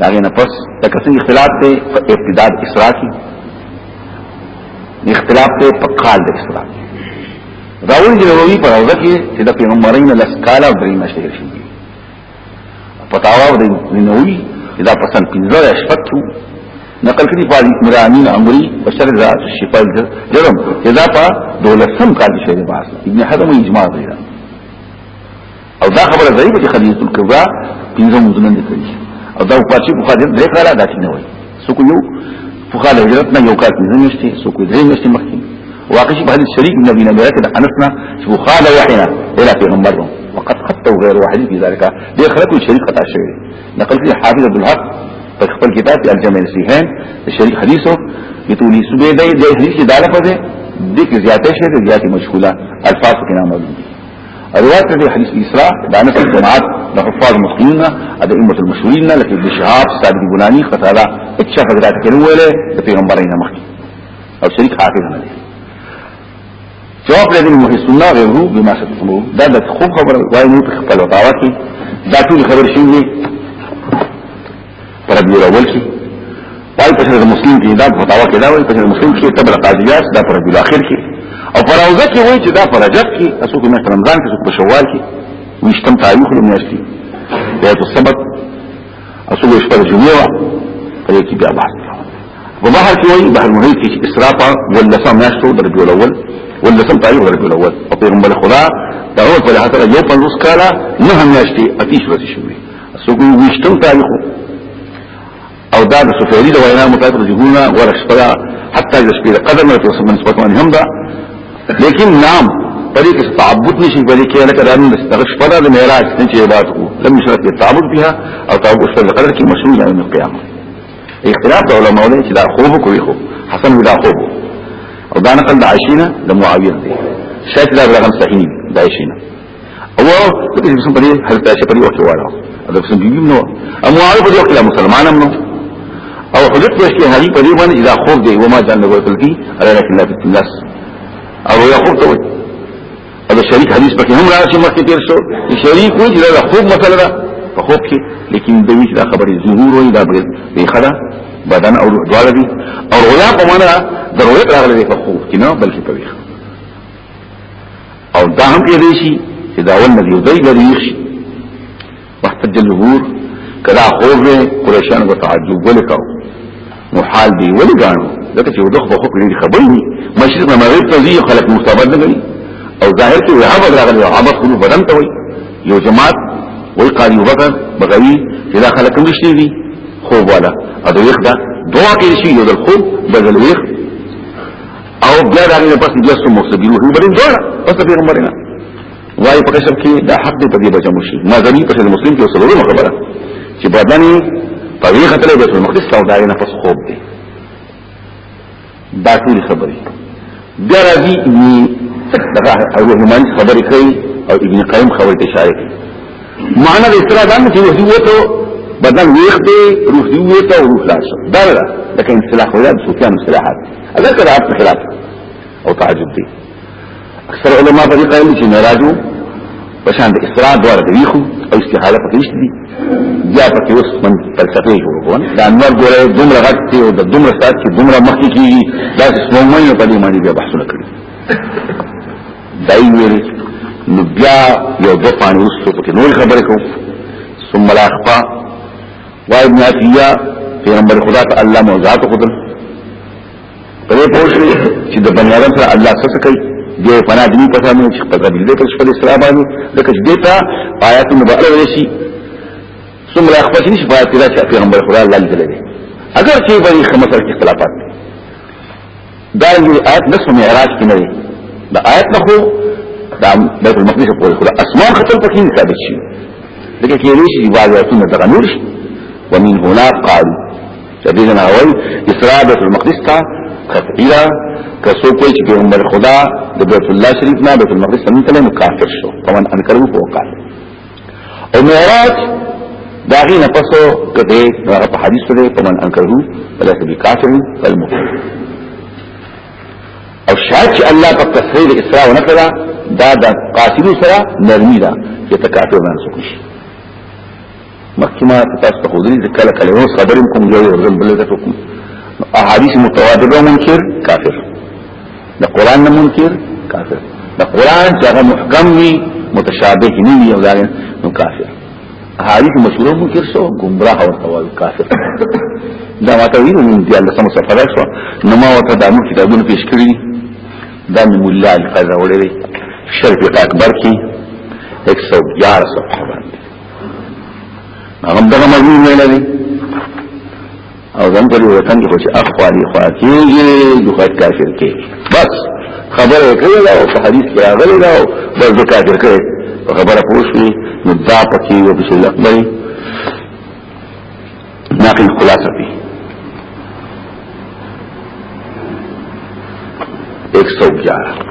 دا غینه پس دا کسنګ اختلاف دی په ابتداء اسراء کې اختلاف دی په قال د اسراء راول دی وی په روزه کې چې د پیغمبرین لس کال او درې مشه شي پتاوا د نووي دا پسند پنځه شپږ نقل کړي په مرامین عمري په شر ذات شفاء جرم اذا په دولسم کال شي باز ابن حزم اجماع دی او دا خبره ضعیفه چې خدیجه الکبرى پنځه مونږونه نه کوي او دا په چې په خاطر درې کاله دا نه وي سو کو یو په خاله هجرت نه یو کال پنځه میاشتې سو کو درې میاشتې مخکې واقع شي په حدیث شریک نبی نه راکړه انس نه چې په خاله وحینا الى پیغمبر وقد خطه غير واحد في ذلك دي خلقوا شريك قطع شوی نقل فيه حافظ عبد الحق په خپل کتاب کې الجامع الصحيحين شریک حدیثو یتونی سبه دی د حدیث داله په دې د کې زیاته شوی د زیاتې مشغوله الفاظ کې نامه دي روایت دې حدیث اسراء د انس جماعت د حفاظ مسلمین د امه المشهورین لکه ابن شهاب صادق بنانی قتاده اچھا فقرات کړي ویلې د پیغمبرین مخکې او شریک حافظ نه دي جواب لري مو سنت غیره بما ستمو دا د خوب خبره وایي په خپل وقاوه کې دا ټول خبر شي ربی الاول کی پای په شرط مسلم کې دا فتاوا کې دا وایي په شرط مسلم کې تبر قاضیات دا پر ربی الاخر کې او پر روزه کې وایي چې دا پر رجب کې اسو کې مې رمضان کې په شوال کې وشتم تاریخ له میاشتې دا په سبت اسو کې شپه جمعه په دې کې بیا بحث په بحر کې وایي بحر محیط کې اسراف ولا سم میاشتو د ربی الاول ولا سم تاریخ د ربی الاول او پیغمبر خدا دا ورته هغه یو پنځوس کاله نه هم میاشتې اتیش ورځې شوې سګو وشتم تاریخ او دا د سفیری د وینا مطابق جهونه ورش پدا حتی د سپیر قدر نه تاسو من سپک باندې هم دا لیکن نام پدې کې تعبد نشي بلې کې لکه د نن دغه شپه د معراج څنګه چې عبادت کو لم يشرك بالتعبد بها او تعبد سره قدر کې مسؤول یوم القیامه اختلاف د علماء له چې دا خوب کوي خو حسن ودا خوب او دا نقل د عائشہ د معاویه دی شاید دا رقم صحیح دی عائشہ او د دې څه په دې هر څه په دې وخت وړاو دا څه بیبي نو او معاویه په دې وخت مسلمان هم نو او حضرت پښتي هغه په دې باندې دا خوب دی وما جان له وکړ کی الا لك الله في الناس او یو خوب ته او شریک حدیث پکې هم راځي مخکې تیر شو شریک وی دا خوب مسله ده په خوب کې لیکن د ویش دا خبرې ظهور وي دا به خدا بدن او روح دواړه دي او رویا په معنا د رویت راغلي په خوب کې نه بلکې په ویښه او دا هم کې دی شي چې دا ول نبی دی لري شي وخت جمهور کدا خوبه قریشان کو تعجب ولیکاو نو حال دی ولی غانو لکه چې ودخ په خپل دي خبرې دي مشرق نه مغرب ته ځي خلک مستعبد نه غني او ظاهر کې وهاب راغلی او عبد خلو بدن ته وي یو جماعت وی قاری وبکر بغوی چې دا خلک مشتي دي خوب والا او دوی خدا دعا کې شي یو د خوب بدل ویخ او بیا دا نه پس جسو مقصدی روحی بری دوړه پس پیغمبر نه وای په کشف کې دا حق دې په دې بچو شي نظری په مسلم کې وسلو خبره چې بدني په وی خطر بیت المقدس ته دا نه پس خوب دی دا ټول خبرې بیا راځي دغه او همان خبرې کوي او ابن قیم خبرې ته اشاره کوي معنا د استرا دا چې وحي وته بدن ویخ دی روح دی وته او روح لاشه دا دا لکه انسلاح ولا سفیان اصلاحات هغه قرات خلاف او تعجب دي اکثر علما په دې قائل دي چې ناراضو په شان د اسراء دوار د ویخو او استحاله پکې نشته دي بیا پکې اوس من فلسفه جوړ کوون دا انور ګوره دومره غټ دی او د دومره سات چې دومره مخکې کیږي دا سمونه په دې باندې بیا بحثونه کوي دای ویل نو بیا یو د پانی وسو پکې نور خبرې کوم ثم لا اخفا وای ابن عطیه پیغمبر خدا ته الله معجزات خدل کله پوښتنه چې د بنی آدم سره الله څه کوي دی فنا دې په سمو چې په دې دې کې خپل اسلام باندې ځکه چې دیتا آیات مبارکه شي څومره خپل شي په آیات کې پیغمبر خدا الله دې اگر چې بری خمسه اختلافات دا یو آیت نصف معراج کې نه دی دا آیت نه خو دا بیت المقدس په خو اسمان خطر پکې نه ثابت شي لکه کې لې شي بعض آیتونه دغه نور شي ومن هنا قالوا جديد انا اول اسراء بیت المقدس تا قطعیرا کسو کوئی چی پیغمبر خدا د بیت الله شریف نه بیت المقدس نه تلنو کافر شو فمن انکرو فوقال او معراج دا غي نه پسو کده هغه په حدیث سره په من انکرو ولا کبي کافر فالمو او شاید چې الله په تفسیر اسراء و نکړه دا د قاتل سره نرمي ده چې ته کافر نه شې کوشي مخکما تاسو ته خودري د کله کله اوس خبرم کوم یو ځل بل ته کوم احادیث متواتره منکر کافر د قران نه منکر کافر د قران چې هغه محکم وي متشابه نه وي او داغه نو کافر حالیت مشروع منکر شو گمراه او توال کافر دا ماته ویل نو دی الله سم سفر شو نو ما وته د امر کتابونو پیش کړی دا من مولا القرا وړي شرف اکبر کی 111 صفحه باندې هغه دغه مضمون ویل دی او زموږ په وطن کې خو چې اخوالي خوا کېږي د کافر کې بس خبره کوي دا او په حدیث کې راغلي دا او بس د کافر کوي خبره پوښتنه نو دا پکې یو بسم الله اکبر ناقل خلاصه پی 111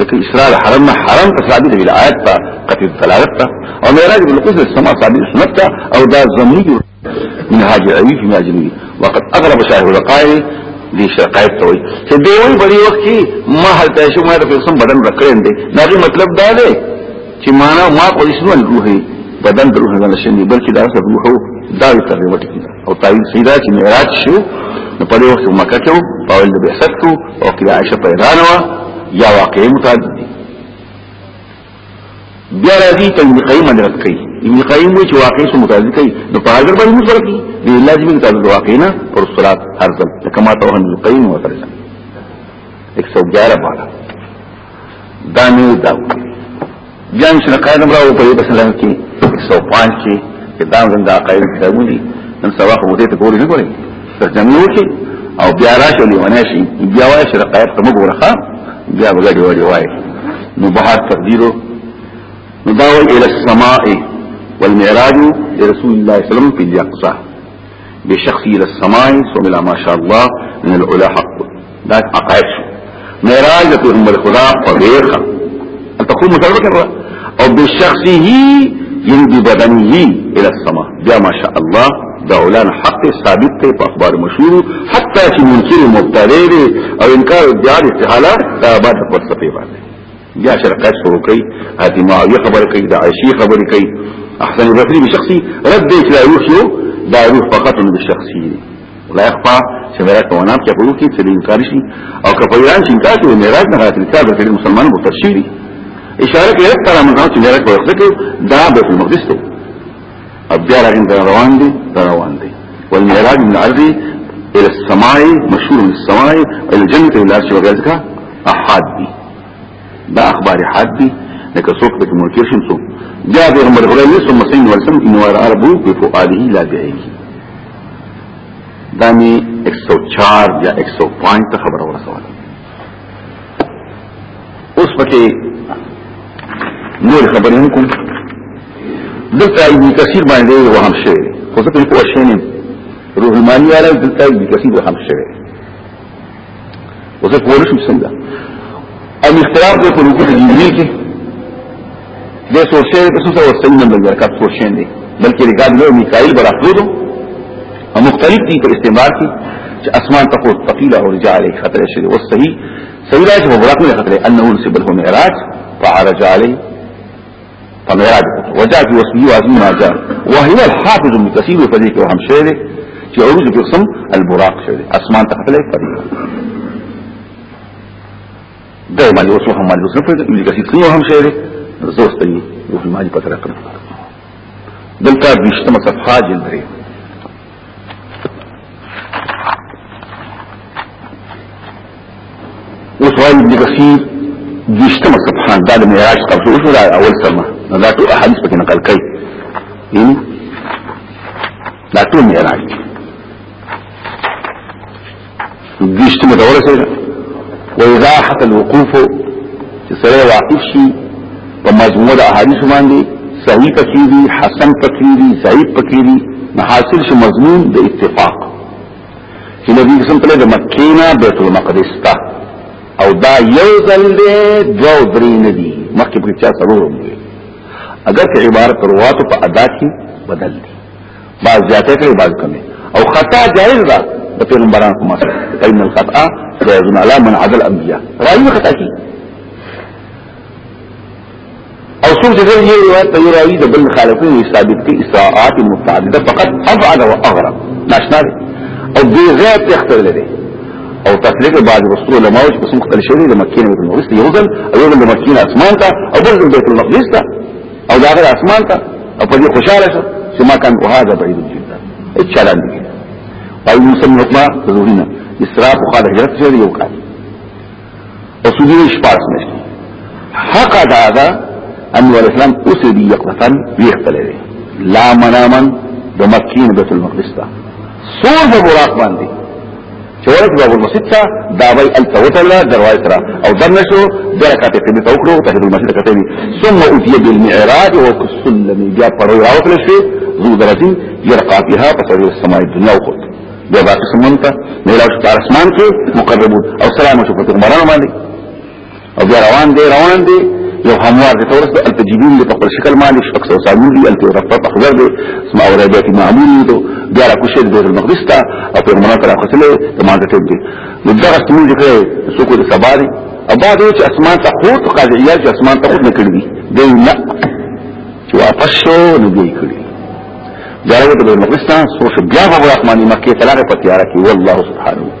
لكن اسراء الحرم حرم ثابت بالآيات قتل الثلاثة تا او معراج بالقدس السماء ثابت سنت او دا زمني من هاج عيف ما جنبي وقد اغلب شاهد القائل دي شقایت توي چې دی وی بری وخت کې ما هل تاسو ما د قسم بدن رکړم دي دا مطلب دا دی چې معنا ما کو اسنو روحي بدن روح نه شنی بلکې دا روح دا ترجمه ټکی او تایید سیدا چې معراج شو نو په دې وخت مکه کې په اول د بعثت کو او کې عائشه پیدا نه یا واقع متعدد دي بیا راځي ته ابن قیم مدرک کوي ابن قیم وی چې واقع سو متعدد کوي نو په حاضر باندې مصر کوي دی لازمي متعدد واقع نه پر صلات هر ځل کما ته ابن قیم وترجمه 111 بالا دا نه دا بیا چې نه قاعده مرا او په دې بسلام کې 105 کې دا زم دا قاعده کتابونه دي نن سبا خو دې ته ګوري نه ګوري ترجمه وکړي او بیا راشي لیونه شي بیا وایي چې قاعده ته مګورخه بیا وګړي وایي وایي نو بهر تقدیرو نو دا وایي الى السماء والمعراج لرسول الله صلی الله علیه وسلم په یقصه بشخصي الى السماء ثم الى ما شاء الله من العلا حق دا عقائد شو معراج د پیغمبر خدا په ویخه تقوم مسلمه کړه او بشخصه یعنی ببدنه الى السماء بیا ما شاء الله دا اولان حق ثابت ته په اخبار مشهور حتی چې منکر مبتدی او انکار ادعا استحاله دا بعد فلسفه باندې بیا شرقات شروع کوي هاتي معاویه خبر کوي د عائشې خبر کوي احسن البصري بشخصي رد دی چې دا روح شو دا روح فقط د شخصي لا يخفى چې میراث په ونام کې په لوکي چې انکار شي او که په ایران چې انکار کوي میراث نه حاصل کار د مسلمانانو په تشریری اشاره کوي رد تر موږ چې میراث په وخت کې دا بیت المقدس ته اب بیا راغین دا روان دي دا روان دي والمعراج من الارض الى السماء مشهور من السماء الى الجنه الى العرش وغيرها احاد دي دا اخبار حد دي لکه څوک د منکر شم څوک جاء پیغمبر خدای یې ثم سین ورسم ان ور عرب په فؤاده لا بعینه دا می 104 یا 105 ته خبر ورسواله اوس پکې نور خبرې هم کوم دلته ابن کثیر باندې وهم شوی خو ځکه په وښینه روح المانی علی دلته ابن کثیر وهم شوی او زه کول شم څنګه او اختلاف دې په رکوع کې جبريل کې دې سورشه په څه ور څنګه نه لګا کټ سورشه نه بلکې رګاد له میکائیل برافلو او مختلف دي په استعمال کې چې اسمان تقو ثقيله او رجاء عليه خطر شي او صحیح صحیح راځي مبارک نه خطر انه نسب له معراج فعرج عليه په معراج وجاء في وصفه وعزم ما جاء وهو الحافظ ابن كثير په دې کې وهم شوی دی چې عروج په قسم البراق شوی دی اسمان ته خپلې پدې دایمه یو څه هم مالي وسنه په دې کې څه وهم شوی دی زوست دی یو مالي په طرف دلته د شتمه صفحه جلد اوس وایي ابن کثیر دشتم سبحان دا د معراج قبل اوس دا اول سمه دا ټول احادیث پکې نقل کړي یعنی دا ټول معراج دشتمه دوله سيدا وإذا حق الوقوف سره واقف شي په مضمون د احادیث باندې صحیح پکې دي حسن پکې دي ضعیف پکې دي حاصل شي مضمون د اتفاق چې نبی قسم په د مکې نه بیت المقدس ته او دا یو ځل دی دوه او درې نه دي مخکې په چا سره وروم دي اگر که عبارت رواتو په ادا کې بدل دي بعض زیاته کوي بعض کمي او خطا جائز ده د پیغمبرانو کومه فإن الخطأ لا يزن على من عدل الأنبياء راوي خطا کی او څوک چې دغه یو روایت په راوي د بل خالفین یې ثابت کی اسراءات متعدده فقط ابعد واغرب ناشنا او دې غیر تختر لري او تطلق بعض رسول علماء چې قسم خپل شری د مکینه د نورست یو ځل او یو ځل د مکینه اسمان ته او بل ځل بیت المقدس ته او دا غره اسمان ته او په دې خوشاله شو چې ما کان وهذا بعيد جدا اچلان دي او مسلم حکما ضرورينا اسراف خو د هجرت سره یو کار او سودی شپارس نشته حق دا دا ان الاسلام اسدی یقطا ویختلې لا منامن د مکین بیت المقدس ته سور د براق باندې چې ورته باب المسجد ته دا وای ال توتل دروازه ترا او دنه شو درکاته په تو کړو ته د مسجد کته وی ثم اوتی بالمعراج او کسلم بیا پر راوتل شي ذو درجه يرقى بها فصل السماء الدنيا وقت بیا باقي سمنته ملاوش پر اسمان کې مقربون او سلام شو په مرانه باندې او بیا روان دی روان دی یو هموار دی تورس د التجیبین دی په خپل شکل باندې شپږ سو سامون دی الته رفته تخزر دی اسماء اورابیات معمول دی بیا را کوشه دی بیت المقدس ته او په مناطق را خپل ته مانځ ته دی نو دا رسمون دی کړي سو کو د سبا دی او بعد چې اسمان ته خود قاضیه چې اسمان ته خود نه کړی دی دی نه چې واپس شو نو دی کړی دا راوته بیت المقدس ته سو بیا په رحماني مکه تلاره په تیار کې والله سبحانه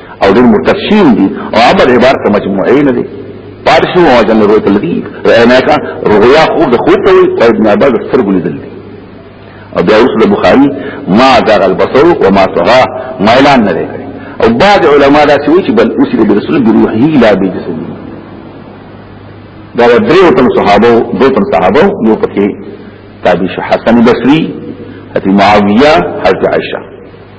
او ډېر مرتد شوي دي او عمل عبارت ته مجموعې نه دي پاتې شو او جن رؤیت الذي رأيناك رؤيا خوب د خوب ته وي او ابن عباس سترګو لیدل دي او بیا اوس د بخاري ما دغه البصر او ما طغى ما اعلان نه لري او بعض علما دا چې بل اوسې د رسول بروحه لا بجسم دا دریو تن صحابه دو تن صحابه یو پکې تابع حسن بصري حتی معاویه حضرت عائشه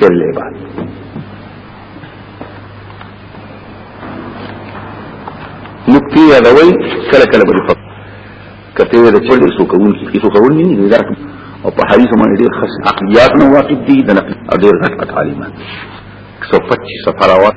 چلے بات نکتی یادوي کله کله به په کته وي د چل سو کوون کی سو کوون نه درک او په حدیث باندې ډېر خاص عقلیات نو واقف دي د نقل ډېر غټ تعلیمات 125 سفراوات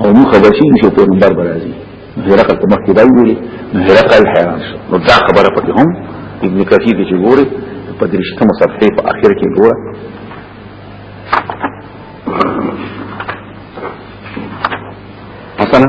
او نو خبر شي چې پیغمبر برازي هرقل په مخ کې دا ویلي هرقل حیران شو نو دا خبره پکې هم ابن کثیر چې ګوري په درشته مصفحه په اخر کې ګوره مثلا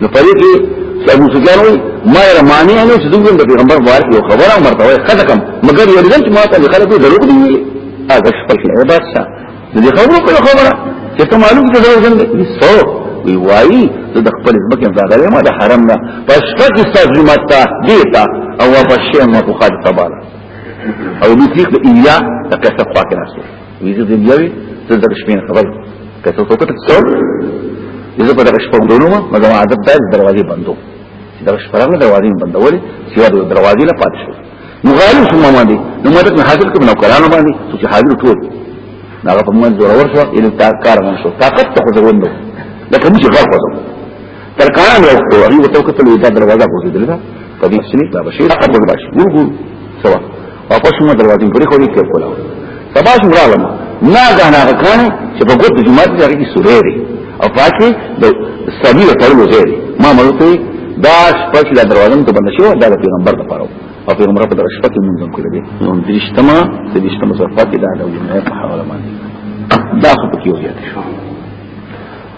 نو پدې کې ابو سفیان وی ما یې معنی نه چې دوی د پیغمبر بار یو خبره مرته وای خدای کوم مګر یو ځل چې ما ته خلکو دروغ دی ویلي هغه خپل کې عبادت شه دې خبرو په خبره چې ته معلوم کې دروغ جن دي سو وی وای زه د خپل ځمکې نه راغلی ما د حرم نه پس پکې ستاسو ماته دیتا او واپس شې ما په خاطر تباله او دې تیخ د ایلا د قصه خواکې راځي ویزه دې یوي ته د شپې خبر کته ته کته څو یزه په دغه شپه ودونو ما زما عادت ده دروازې بندو چې دغه شپه راغله دروازې بندولې چې دا دروازې لا پاتې شو نو غالو شو ما دي نو ما دغه حاضر کوم نو قران باندې چې حاضر ټول دا په موږ زور ورسو ان تا کار مون شو طاقت ته خو وندو لکه موږ غر وځو تر کان یو ته هغه وته کتل دا دروازه کوزیدل دا په دې سنې دا بشیر خبر باشي موږ سوا واپس مو دروازې پرې خوري کې کولا سبا شم راغلم نه غانا غکانه چې په ګوت جمعه دې هغه سوريري او پاتې د سړي په تړلو ځای ما ملته دا شپږ لا دروازه ته بند شو دا پیغمبر ته پاره او پیغمبر په درشپه کې مونږ کړی دی نو درشتما د درشتما صفات دا د ولایت په حواله باندې دا خو پکې ویل شو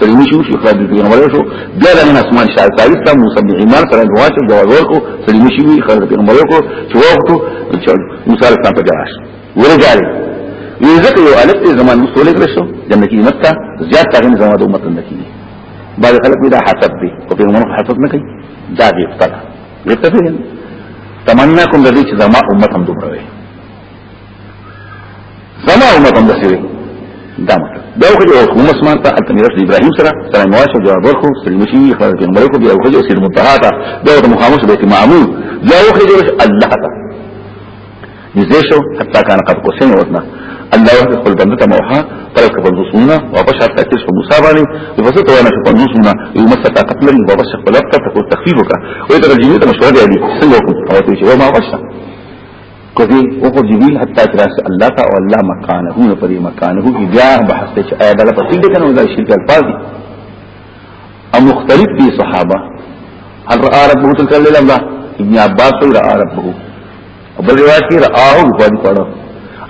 سلمی شو شو قادر پیغمبر شو بیا لمن اسمان شاہ تاریخ تا موسیٰ بن عمار سره دواش جواز ورکو سلمی شو قادر پیغمبر کو چو وقتو موسیٰ علیہ السلام پا جراش ورجاری وی ذکر یو علف تی زمان مستولک رشو جنہ کی امت تا زیاد تاغین زمان دو امت نکی دی بعض خلق می دا حسد دی و پیغمبر حسد نکی دا غیبتا غیبتا فیدن تمنا کوم د دې چې زما امت هم دومره وي سما امت هم دسیوی دا مطلب دا خو جو کوم اسمان ته التمیرش د ابراهیم سره سره مواشه جواب ورکو سلیم شي خبر پیغمبر کو بیا خو جو سید منتها ته دا د مخامخ بیت معمول دا خو جو الله ته نزیشو حتی کان قد قسم وزنا الله وحده خپل بنده ته موحا ترک بنده سنه واپس شرط تکلیف په موسی باندې وفسط وانا شو بنده سنه یو مسه طاقت لري واپس خپل وخت ته تخفیف وکړه وې ترجمه ته مشوره دی څنګه وکړو او ته چې ما واپس کوي او خو جبريل حتی چې راځي الله تا او الله مکانه هو په دې مکانه هو کې بیا بحث ته چې آیا دا په ټینګ کنه ولا شرک الفاظ دي او مختلف دي صحابه هل را ربه تلك الليله الله ابن عباس را ربه او بل روایت کې راه په دې پړو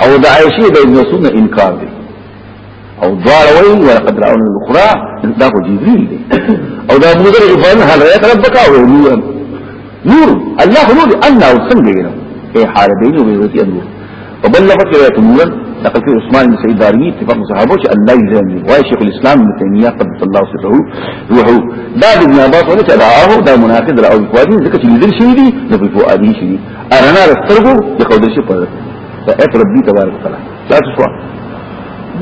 او د عائشه د ابن مسعود انکار دی او دواړه وایي ولقد راونا الاخرى دا خو جبريل دی او دا ابو ذر غفاري هل رايت ربك او نور نور الله نور الله څنګه یې اے حال دی نو ویوتی نور وبل لفظ رايت نور لقد في عثمان بن سعيد داري اتفاق صحابه چې الله يزني وايي شيخ الاسلام ابن تيميه قدس الله سره روحه دا ابن عباس ونه چې راهو دا مناقض را او کوي ځکه چې لیدل شي دي د فؤادي شي ارنا رسترګو د قدرت په فأت ربي تبارك وتعالى دا څه شو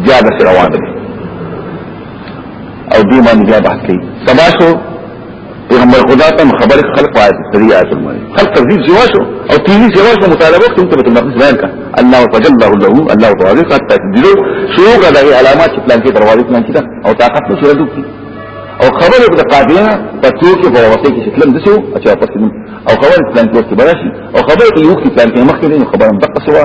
بیا د روان دي او دې باندې بیا بحث کوي سبا شو پیغمبر خدا ته خبر خلق واحد سری آیت المانی خلق ترزیب سوا شو او تیوی سوا شو مطالبه وقت انت بیت المقدس بیان کا اللہ فجل اللہ اللہ اللہ فوازی قد تکدیرو شروع کا داگی علامات چی پلان کی دروازی پلان کی دا او طاقت نو شردو کی او خبر اکتا قابلہ پتیو کی فوازی کی شکلم دسو اچھا پس او خبر پلان کی وقت براشی او خبر اکتا یوک کی پلان کی مخی دین خبرم دقا سوا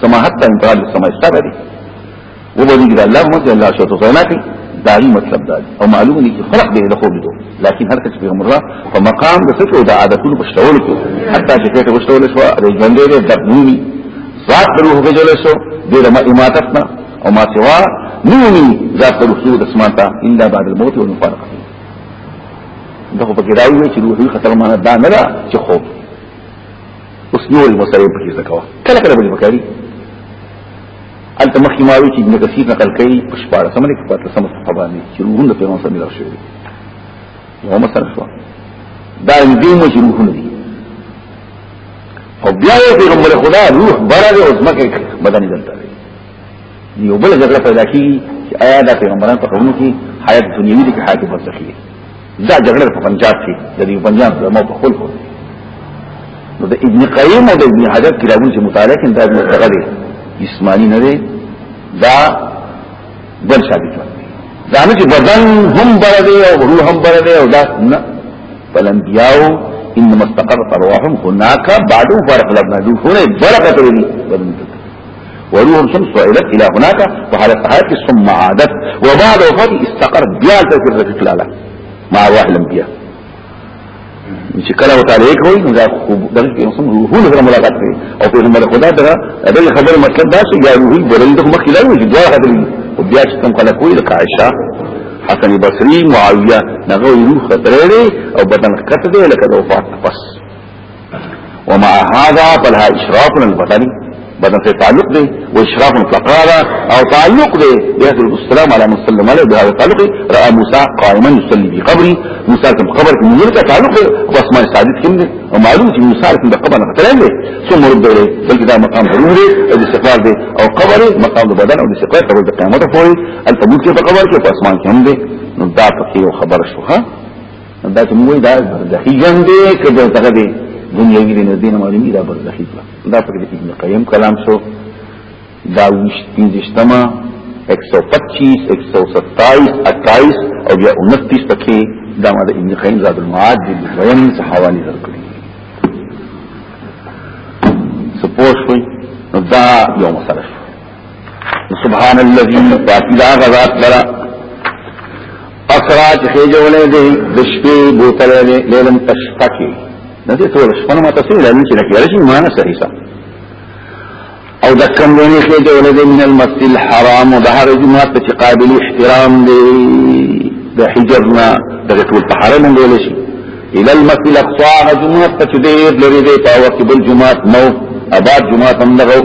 سما حتی انتقال السماء استابه دی وبدی دا الله مزه الله شو تو زنا کی داری مطلب دا دی او معلوم دی خلق به له خوب دو لكن هر کس پیغمبر الله په مقام د سکو د عادتونو بشتول کو حتی چې کته بشتول شو د ژوندې د دغونی ذات روح به جوړ شو د ما اماتتنا او ما سوا نونی ذات روح سود اسمان تا الا بعد الموت والمفارقه دغه په کې راوي چې روحي خطر معنا دا نه چې خوب اوس نور مسائل په ذکر کوا کله کله به بکاری انت مخکې ما وی چې ابن کثیر نقل کوي په شپاره سم نه پاتې سم صحابه باندې چې روحونه په نوم سره شوی دي یو مسله شو دا دې مو چې روحونه دي او بیا یې پیغمبر خدا روح برغه او ځمکه بدن دلته دی یو بل ځای پیدا کی چې آیا دا پیغمبران په قوم کې حیات دنیوي دي کې حیات برزخي دا جګړه په پنجاب کې د دې پنجاب د مو په خپل کو نو د ابن قیم او د ابن حجر کتابونو چې مطالعه کین دا مستغل جسمانی نه دی دا بل ثابت دا نه چې بدن هم برده او روح هم برده او دا نه بل انبیاو انما استقرت ارواحهم هناك بعد فرق لبنا دو هنا برقه تريد بدن تريد وروح الشمس وإلت إلى هناك وهذا الصحابة ثم عادت وبعد وفاته استقر بيال تذكر ذكر الأعلى مع أرواح الأنبياء چې کله و تعالی کوي نو دا خوب دغه کې هم روحونه سره ملاقات کوي او پیغمبر خدا دغه دغه خبر مطلب دا چې یا روحي بلل دغه مخ لا وي دوا خبرې او بیا چې کوم کله کوي لکه عائشہ حسن بصری معاویه دغه روح خطرې او بدن خطرې لکه د وفات پس ومع هذا فلها اشراف البدن بدن سے تعلق دے واشراف فقال او تعلق دے بهذا السلام على مسلم علیہ بهذا تعلق راى موسى قائما يصلي في قبري موسى كم قبر من ذلك تعلق دے بس ما ثابت كم دے ومعلوم کہ موسى كم قبر نقتلان دے ثم رد دے بلکہ دا مقام ضرور دے او استقرار دے او قبر مقام دا بدن او استقرار قبر دا قیامت فوری انت موت کے قبر کے پس مان کم دے نو دا پکی و خبر شو ها دا چې موږ دا برزخي ژوند دی که د دغه دی دنیوي دی نو دینه معلومي دا برزخي ده دا په دې ابن قیم کلام شو دا وشتي دشتما 125 127 28 او بیا 29 پکې دا ما د ابن قیم زاد المعاد دی ویم څه حوالی درکړي سپوږ شوي دا یو مسله سبحان الذي فاتلا غزات لرا اسرا چې جوړې دي د شپې بوتلې نه لیلم تشتکی نه دې ټول شپه ما تاسو نه لنی چې نه کېږي چې ما نه صحیح او د کم ونی کې جوړې دي من المسجد الحرام او د هر جمعه ته قابل احترام دي د حجرنا د ټول په حرم ویل شي الى المسجد الاقصى جمعه ته دې لري دې په وخت بل جمعه نو اباد جمعه هم لغو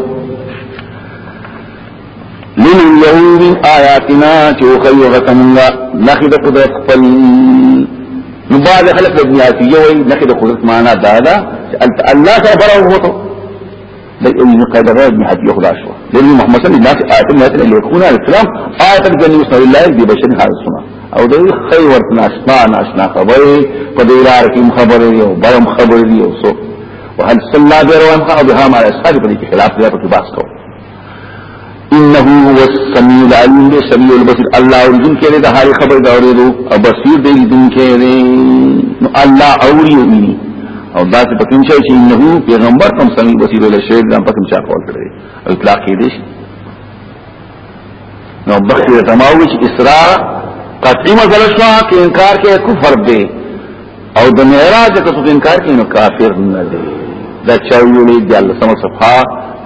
لنريهم من آياتنا چوخي وغتمنا نخد قدرت قبل نبعض خلق ابن آتية وي نخد قدرت معنا دادا الله سبحانه وتعالى بل ابن قيد غير ابن حد يخد عشوة لأن محمد صلى الله عليه وسلم آيات من آيات اللي يكون على السلام آيات الجنة وصلى الله عليه ببشر هذا السنة او دې خیر ورته ناشنا ناشنا خبرې په دې لار کې خبرې او برم خبرې او څو وهل صلى بروانها او بها مع الاصحاب په دې کې خلاف دی په باس کو انه هو السميع العليم دې سميع البصير الله ورجن کې دې هاري خبر دا ورېدو او بصير دې دین کې دې نو الله اوري ویني او دا چې پکې شي چې انه پیغمبر کوم سميع بصير له شی دا پکې چا کول کړی اطلاق کې دې نو بخیر تماوی چې اسرا قطعی مزل شو کې انکار کې کفر دی او د معراج کې څوک انکار کوي نو کافر نه دی دا چاویلې د الله سم صفه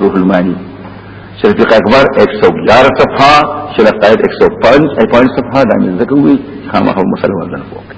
روح المانی شرف اکبر 111 صفحه شرف قائد 105 105 صفحه دا مې ذکر وی خامخ مسلمان نه وکړي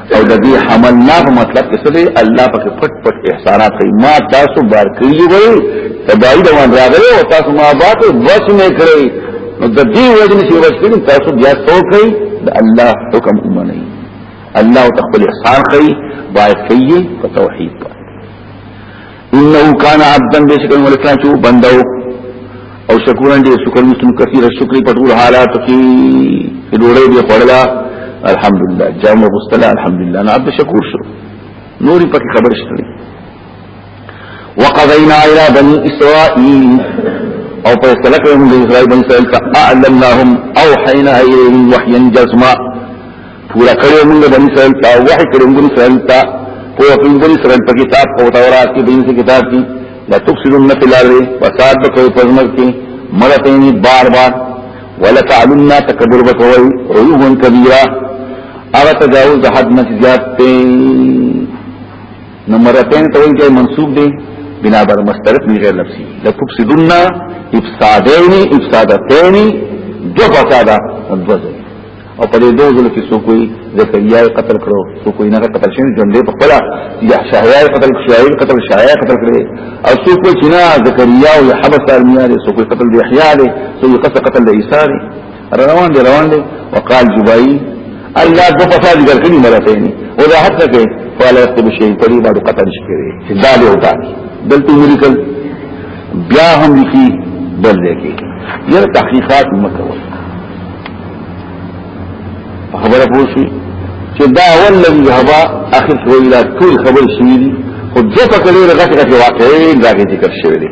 او د دې حمل نه په مطلب کې څه دی الله پکې پټ پټ احسانات کوي ما تاسو بار کړی وي تبای د وان راغلی او تاسو ما بات وس نه کړی نو د دې وجه نه چې وس کړی تاسو بیا څو کوي د الله حکم ومني الله تخبل احسان کوي باید کوي په توحید باندې انه کان عبدا بشکل ملکان چو بندو او شکران دې شکر مستم کثیر شکر په ټول حالات کې ډوړې دې خړلا الحمدلله جام مستلا الحمدلله انا عبد شکور شو نوري پکې خبر شته وقضینا الى بني اسرائيل او په اصطلاح کې موږ اسرائيل بني اسرائيل ته اعلمناهم اوحينا اليهم وحيا جزما پورا کړو موږ بنی اسرائیل ته وحی کړو موږ اسرائیل ته په خپل بنی اسرائیل په کتاب او تورات کې بنی اسرائیل کتاب کې لا تفسدون فی الارض فساد به کوي په ځمکه کې مرتين بار بار ولا تعلمنا تکبر به کوي علوا کبیرا هغه تجاوز د حد نه زیات دی نو مرتين ته وایي منسوب دی بنا بر مسترف نه غیر لفظي لا تفسدون افسادین افسادتین دو فسادا دو ځای او په دې دوه ځل کې څوک وي زکریا قتل کړو څوک یې نه قتل شوی ژوند په خپل یا شهیا قتل شهیا قتل شهیا قتل کړي او څوک چې نه زکریا او حبس ارمیا دي څوک قتل دی احیا دي څوک قتل قتل دی عیسی دي روان دي روان دي وقال جبای الله دو فساد ذکر کړي مرته نه او دا حتی کې فعل یكتب شی په دې باندې قتل شي کړي دا له وتا دلته ملکل بیا هم لیکي بل دی کې یره تحقیقات مکو خبره پوښي چې دا اول لږه هوا اخر شوې دا ټول خبر شوې دي خو ځکه په کله راغټه کې واقعي دا کې ذکر شوې دي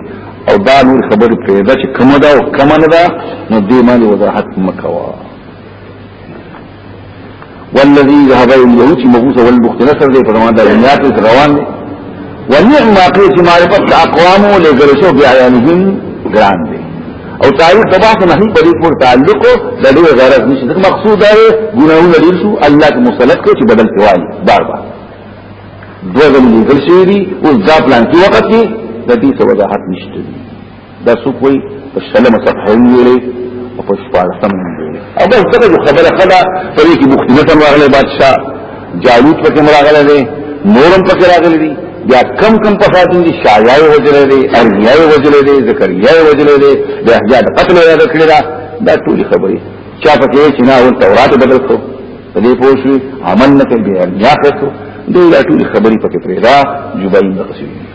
او دا نور خبرې پیدا چې کومه دا او کومه نه دا نو دې باندې وضاحت مکوا والذي ذهب اليهود مبوس والبخت نصر دي فرمان دا جنات روان دي ونعم ما قيت معرفت اقوامه لجلسوا بعيانهم جران دي او تعریف تباہ سے نہیں پدې پور تعلق د دې غرض نشي دا مقصود دی ګناهونه ډیر شو الله ته مسلط کړي چې بدل کوي بار بار دوه ځلې دې شي دي او ځا پلان کې وخت کې د دې څه وضاحت نشته دا څوک وي په شلمه صفحه هم ویلې او په شپاړسم هم ویلې او بس دغه جو خبره خلا په دې کې بوختي مثلا راغلی بادشاہ جالوت پکې راغلی دی نورم پکې راغلی دی بیا کم کم پساتین دي شایعه وجلې دي ارمیه وجلې دي ذکریه وجلې دي د احجاد قتل یاد کړی دا دا ټول خبرې چا پکې چې نه او تورات بدل کو په دې پوښي عمل نه کوي بیا نه کوي دوی لا ټول خبرې پکې پرې دا جوبایي مقصد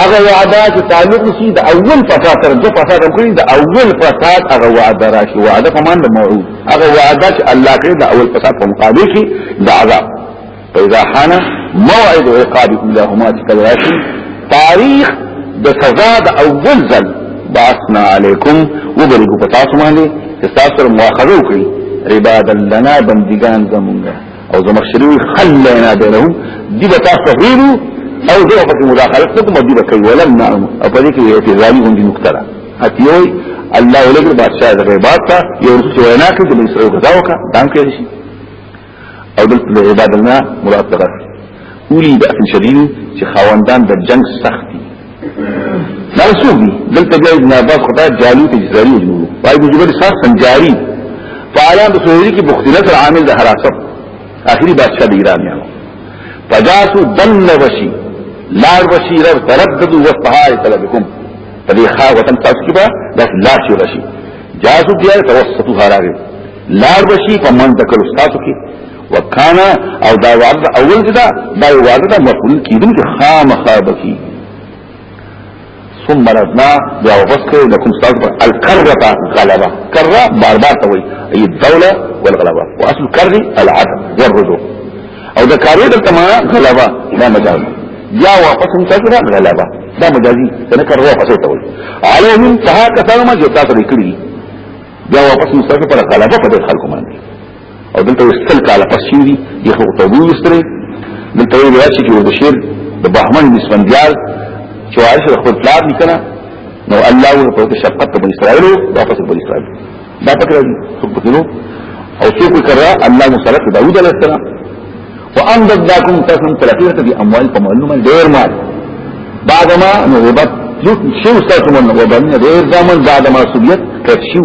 هغه وعده چې تعلق شي د اول فساد سره د فساد هم کړی د اول فساد هغه وعده راشي وعده په معنی موعود هغه وعده چې الله کړی د اول فساد په مقابل کې د عذاب پیدا حانا موعد عقاب الهما تکلاشي تاریخ د سزا د اول ځل باسنا علیکم وبرګو پتا سمانه چې تاسو سره مواخذه وکړي عباد لنا بندگان زمونږه او زمخشري وي خلينا بينهم دي به تاسو هیرو او دغه په مداخلت نکوم دي به کوي ولم نعم او په دې کې اعتزالي هم دي نقطه ده اتیوي الله ولګر بادشاہ د غیبات ته یو څه وینا کوي د مصر غزا وکړه دام کې شي او د عباد الله مراد ده اولی بأس شدید چې خواندان د جنگ سخت دا څوک دی دلته بیا ابن عباس خدای جالو ته جزاري وجو پای د جبر سات سنجاري فعالان د سوري کې بختنه تر عامل د حراست اخري بادشاہ د ایران یو فجاسو دل وشي لار وشي لار تردد وصحاء طلبكم فدي خا وطن تاسو کې با بس لار شي وشي جاسو بیا توسطو حراغه لار وشي په من د کلو تاسو کې وکانا او دا وعده اول دا دا وعده دا مقبول کیدون کې خامخا بکی ثم ردنا بیا وغسکه لکم ستاسو پر الکرتا غلبا کرا بار بار تاوی ای الدولة والغلبا و اصل کری العدم والرجوع او دا کاری دلتا مانا غلبا لا مجاز یا واپس هم تاسو را غلبا دا مجازی دنا کر روح پسو تاوی علیهم تها کسانو ما جو تاسو ریکڑی بیا واپس هم تاسو پر غلبا پدر خلقو مانده او دلته استل کاله پس شي دي یو خو توبې وستره دلته یو راشي چې د شیر د بهمن نسبندیال چې عائشه خپل پلار نکړه نو الله ور په شفقت بن اسرائیل واپس بن اسرائیل دا پکې راځي څوک پکې نو او څوک کرا الله مسرت داوود علیه السلام واندد ذاکم تاسو تلقیته دي اموال په مالونو ډیر مال بعد ما نو وبد یو شی تاسو مونږ وبنه ډیر ځامن بعد ما سوبیت کښیو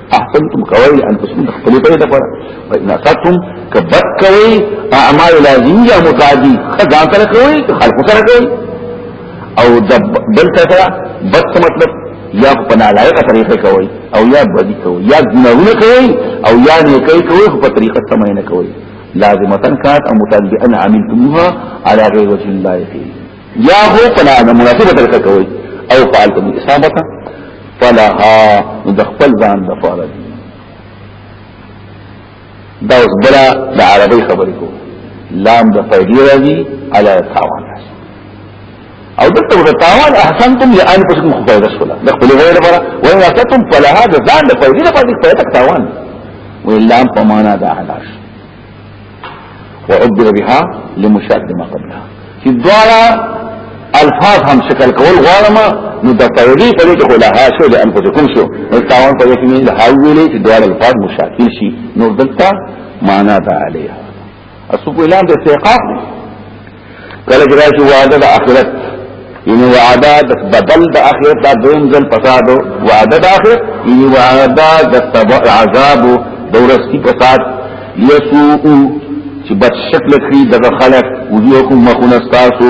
احسنتم کوي ان تسلم خپل په دې لپاره وان اساتم کبت کوي اعمال لازم یا متعدی خدان سره کوي خلق سره کوي او دب بل سره بد مطلب یا په نالایق طریقه کوي او یا بدی کوي یا ګناونه کوي او یا نه کوي کوي په طریقه سمه نه کوي لازمتا كانت او متعدی ان عملتموها على غير وجه الله فيه یا هو پنا د مناسبه ترکه کوي او فعل کوم اصابه فلها د خپل ځان د فعل دا اوس بلا د عربی خبرې کو لام د فعلی راځي علی تاوان او دلته د تاوان احسنتم لئن پسکم خفایده سولا د خپل غیر لپاره وان احسنتم فلها د ځان د فعلی لپاره د تاوان وی لام په معنا د علاش وعبر بها لمشاهد ما قبلها چې دواړه الفاظ هم شکل کول غواړم نو د پیلي په دې کې خو لا هاشو د انفسکم شو نو تاوان په دې کې نه هاي ویلې چې دواړه الفاظ مشاکل شي نو دلته معنا ده عليها اسو په اعلان د استحقاق کله چې راشي وعده د آخرت یعنی وعده د بدل د آخرت د دویم ځل فساد وعده د آخرت یعنی وعده د عذاب د ورستی فساد یسوء چې بد شکل کړي د خلک وجوهکم مخنستاسو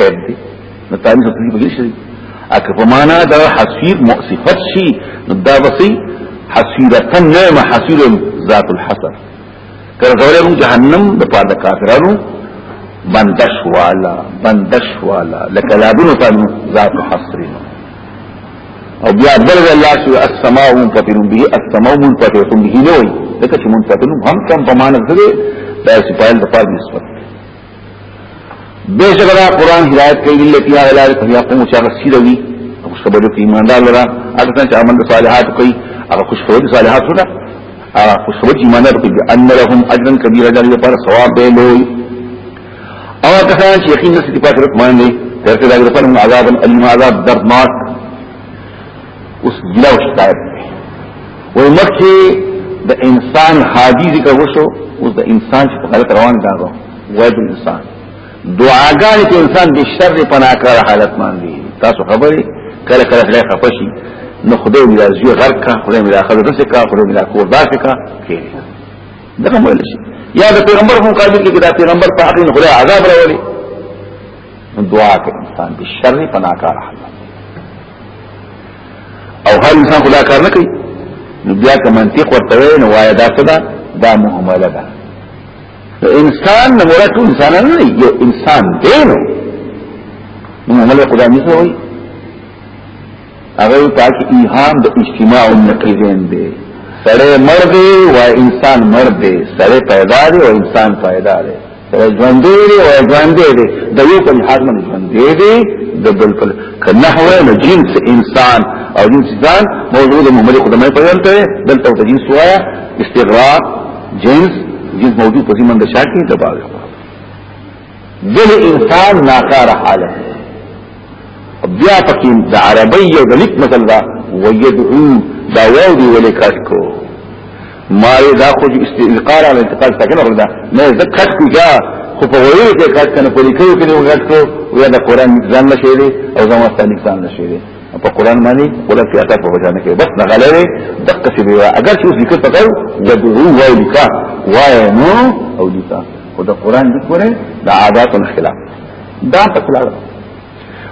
قید دی نو تعریف ته دی بګی شي اکه په معنا دا حسیر مؤصفت شي نو دا بسي حسیرتن نه حسیر ذات الحسر کله غوړم جهنم د پاره د کافرانو بندش والا بندش والا لکه لابن تن ذات الحسر او بیا بل الله سو السماء منفطر به السماء منفطر به لوی دغه چې منفطر هم کم په معنا ده دا سپایل د پاره نسبت بیشک دا قرآن ہدایت کئی اللہ تیہا غلال تبیا قوم چاہ رسی روی خوش خبرو کی ایماندار لرا اگر تن چاہ عمل صالحات کئی اگر خوش خبر صالحات ہونا اگر خوش خبر ایماندار کئی ان لهم اجرن کبیر جاری پر ثواب بے لوئی او کسان چی یقین نسی دی پاک رکمان لے تیرتے دا اگر پر عذاب علیم عذاب دردناک اوس ګیلا او شکایت دی وای مکه د انسان حاجی ذکر وشو اوس د انسان چې په غلط روان داغو وای د انسان دعاګانې چې انسان د شر په ناکاره حالت باندې تاسو خبرې کله کله خلای خپشي نو خدای مې راځي غرق کا خدای مې راخذ رسې کا خدای مې راکور داسې کا کېږي دغه مول شي یا د پیغمبر هم قابل کې دا پیغمبر په اخرین خدای عذاب راولي دعا کوي انسان د شر په ناکاره حالت او هر انسان خدا کار نه کوي نو بیا که منطق ورته وای نو وای دا څه ده دا مهمله ده انسان نه مراد ټول انسان نه یو انسان دی نو مهمله خدا نه کوي هغه پاک ایهام د اجتماع النقیزین دی سړی مرد دی و انسان مرد دی سړی پیدا دی و انسان پیدا دی ژوندې دي او ژوندې دي د یو په حال من ژوندې دي د بل په کنه هو نه جنس انسان او جنس انسان موضوع د محمد خدمه په یان ته دلته د جنس وایا استغراق جنس جنس موجود په زمند شاکی د باغ دل انسان ناکار حاله بیا پکې د عربی او د لیک مثلا ويدعو دا وو دی ولې کټ کو ماري دا خو انتقال على انتقال ساکن وردا نه ذکر کو جا خو په ویلو کې کټ کنه په لیکو کې یو غټ کو یا د قران ځان نشي دي او زموږ ستاني ځان نشي دي په قران باندې قران کې اته په وجه نه کې بس نه غلره دقه سی دی اگر چې ذکر پکاو د دوه وای لیکا وای نو او لیکا او د قران ذکر د عادت خلاف دا تکلار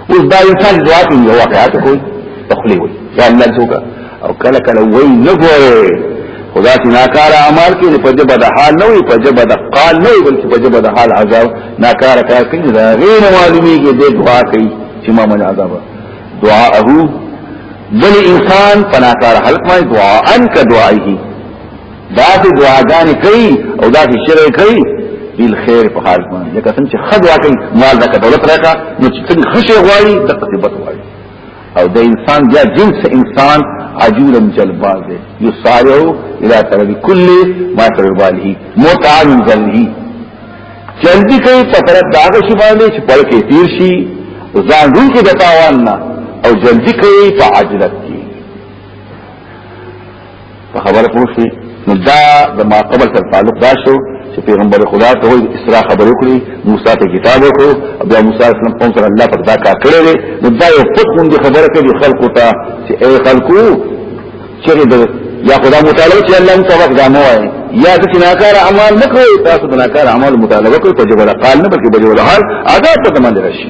اوس دا انسان دعا کوي یو واقعات کوي تخلی وي یا الله څوک او کله کله وای نه ګوره خدا چې ناکاره عمل کوي په جبه د حال نه وي په جبه د قال نه وي بلکې په جبه د حال عذاب ناکاره کار کوي دا غیر معلومیږي د دعا کوي چې ما من عذاب دعاءه بل انسان پناکار حلق ما دعا ان کا دعائه دا چې دعاګانې کوي او دا چې شرع کوي دل خیر په حال باندې لکه څنګه چې خد واکي مال د دولت راکا نو چې څنګه خشه غواړي د قصبت غواړي او د انسان بیا جنس انسان عجولا جلباز دی یسارعو الى طلب کل ما ترباله متعن ذله جلدی کوي په طرف دا شی باندې چې پړ کې تیر شي ځان روح کې د تاوان نه او جلدی کوي په عجلت په خبره پوښي نو دا د ما قبل سره تعلق دا شو چې پیغمبر خدا ته وایي اسرا خبر وکړي موسی ته کتاب وکړو بیا موسی اسلام قوم سره الله پر دا کا کړی نو دا یو خود مونږ خبره کوي خلکو ته چې اے خلکو چې د یا خدا مطالبه چې الله مطابق دا مو وایي یا د ناکار اعمال نه کوي تاسو د ناکار اعمال مطالبه کوي په جبل قال نه بلکې په جبل حال عذاب ته منځ راشي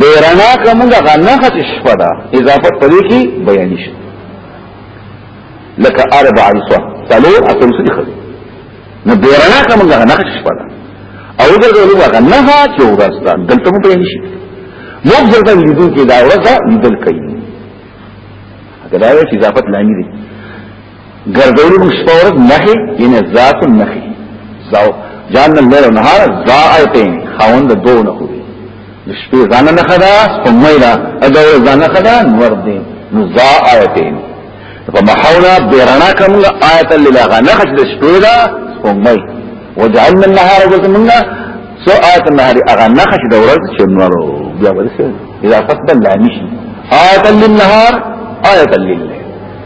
د رڼا کومه غنه خط شپه ده اضافه پدې کې بیان شي لکه اربع نسوه تلو اصل څه دي نو د رڼا کومه غنه خط شپه ده او د ډول غنه چې ورځ ده دلته مو بیان شي نو ځکه لیدو کې دا ورځ لیدل کوي دا یو اضافه لامل دی ګرځولې موږ سپورت نخي ینه ذات النخي زاو جان الليل والنهار ذائتين خاوند دو نه خو د شپې ځان نه خدا سپمې دا ادا ځان نه خدا نور دي نو ذائتين په محاوله بیرنا کوم آیت الله غنه خد شپې دا سپمې وجعلنا النهار وزمنا سو آیت النهار اغه نه خد د ورځ چې نور بیا ورسه اذا فقد لا نشي آیت للنهار آیت للنهار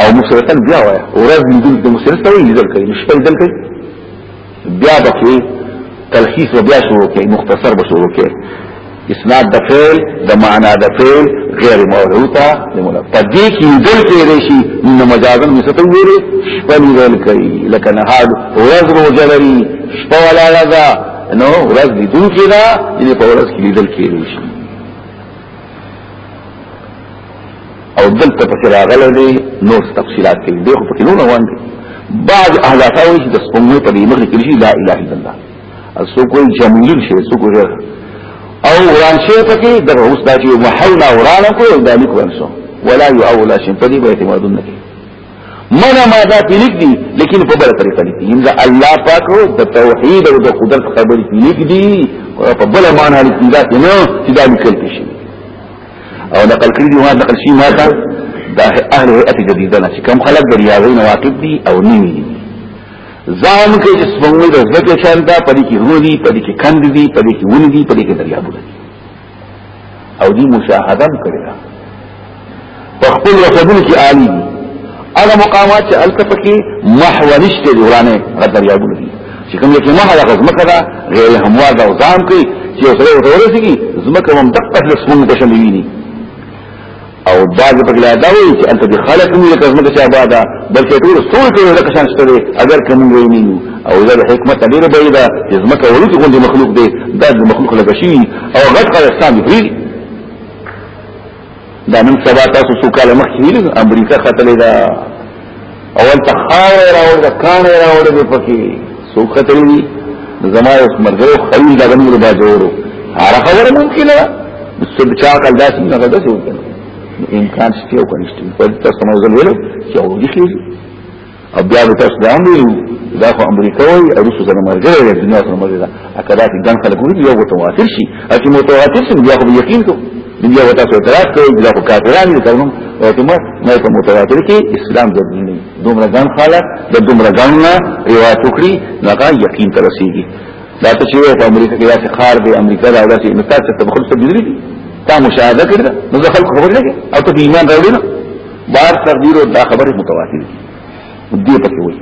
او مسرتن بیا وای ورځ لیدل د مسرت ته لیدل کوي نشته لیدل کوي بیا بکې تلخیص و بیا شروع کوي مختصر به شروع کوي اسناد د فعل د معنا د فعل غیر موروثه د مولا په دې کې لیدل کېږي شي نو مجازن مسته ویل شپه لیدل کوي لکه نه هاډ ورځ روزه لري شپه ولا لږه نو ورځ لیدل کېږي یعنی په ورځ کې لیدل کېږي او دلته پکې راغلي دي نور تفصيلات کې دغه پکې نور روان دي بعض اهل اتاوي چې د سپوږمۍ په مخ کې شي لا اله الا الله اسو کوئی جمیل شي اسو کوئی او وران شي پکې د روس د چې محل وران کو او د لیک ورسو ولا يعول شي په دې به اعتماد نه کوي منا ما دا پیلیک دی لیکن په بل طریقه لیک دی دا الله پاک د توحید او د قدرت خبرې پیلیک دی او په بل معنا لیک دی دا نه چې دا لیکل شي او نقل کړی دی ما نقل شي ما ته د اهل هيئت جديده نه چې کوم خلک د ریاضین واقف دي او نیوي دي ځان کې چې سپموي د زکه شانتا پدې کې هودي پدې کې کند دي پدې کې ونی دي پدې کې دریابونه دي او دې مشاهده کړی په خپل وسبل کې عالی دي هغه مقامات چې الته پکې محو نشته دی ورانه غدر یادونه دي چې کوم کې محو هغه ځمکه ده غیر هموار ده او ځام کوي چې سره ورسېږي ځمکه هم دقه له سمون په شان ویني او بعض په لا دا وایي چې انت دي خلق مو لکه ځمکه چې آباد ده بلکې ټول ټول کې لکه شان شته دي اگر کوم ویني او دا حکمت ډیر دی دا چې ځمکه ولوتي غوندي مخلوق دی دا مخلوق لکه شي او غټ خلک ستاسو دا نن سبا تاسو څو کال مخکې ویل امریکا خطلې دا اول ته خاور راوړ دا کان راوړ دې پکې څو خطلې دي زما اوس مرګو خلیل دا غنور با جوړو هر خبره ممکنه ده څه بچا کال داسې نه غدا څه وکړي امکان شته او کنيشته په تاسو موضوع ویلو چې او دي او بیا به تاسو دا هم ویلو دا خو امریکا وایي او روسو سره مرګره دی دنیا سره مرګره ده اکدا چې ګن خلک وي یو متواتر شي چې متواتر شي بیا خو یقین کو بیا و تاسو اعتراض کوي بیا خو کافران دي ترنم او ته ما نه په متواتر کې اسلام د دین نه دومره ګن خلک د دومره ګن نه روایت وکړي هغه یقین تر رسیدي دا ته چې په امریکا کې داسې خار دی امریکا دا داسې نو تاسو ته خپل څه دي تا مشاهده کړل نو خلک خبر نه او ته ایمان راوړل بار تقدیر او دا خبره متواتر دي دې پکې وایي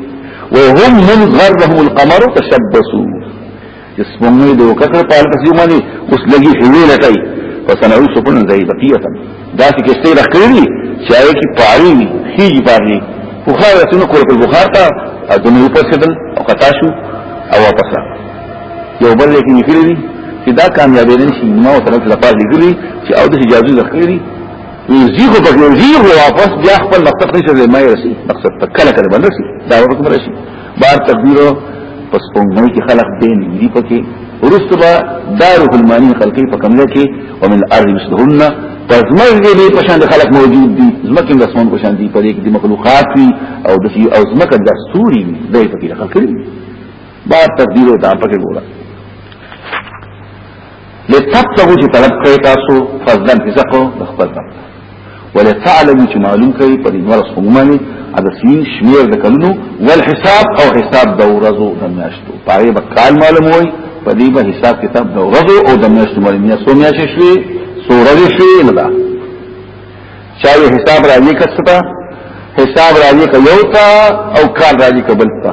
وهم من غرهم القمر تشبثوا اسمونه دې وکړه په اړه چې مانی اوس لګي هوی لټای فسنعوا سفن زي بقيه دا چې کېسته راکړي چې هغه کې پاري هیږي پاري خو خا رسول کول په بخار ته دنه په سدل او قطا شو او واپس یو بل کې نکړي چې دا کامیابې نه شي نو تر څه لپاره لګري چې او د اجازه لري نږدې خو په نږدې خو واپس بیا خپل مقصد نشي زي ما يرسي مقصد ته کله کله باندې شي دا ورته کوم شي بار تقدیر پس پونګي کې خلق به نږدې پکې ورسته با دار المانی خلقي په کمله کې ومن الارض مثلهن پزمر دې به په شان خلق موجود دي زمکه د اسمان په شان دي په دې کې د مخلوقات وي او د او زمکه د سوري دې پکې خلق کړی بار تقدیر دا پکې ګوره لتبتغوا چې طلب کوي تاسو فضلا رزق د خپل رب ولتعلموا چې معلوم کوي په دې ورځ همانی د سین شمیر د کلونو والحساب او حساب د ورځو د میاشتو پاره به کال معلوم وي په دې به حساب کتاب د ورځو او د میاشتو معلوم یا سو میاشتې شوي سو ورځې شوي نه دا چا حساب راځي کڅتا حساب راځي کوي او کال راځي کبلتا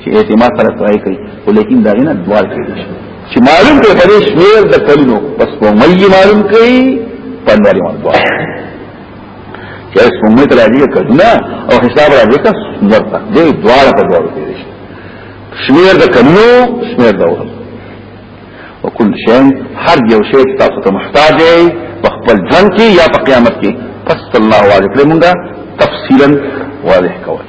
چې اعتماد سره ترای کوي ولیکن دا نه دوار کوي چې معلوم کوي په دې شمیر د کلونو پس په مې معلوم کوي په نړۍ باندې دوار چې اس په مې تر دې کلونه او حساب را دې تاسو ورته دې دوار په دوار کوي شمیر د کلونو شمیر د ورځو وکل شی هر یو شی تاسو ته محتاج دی په خپل ځان کې یا په قیامت کې پس الله علیه وسلم تفصیلا واضح کوي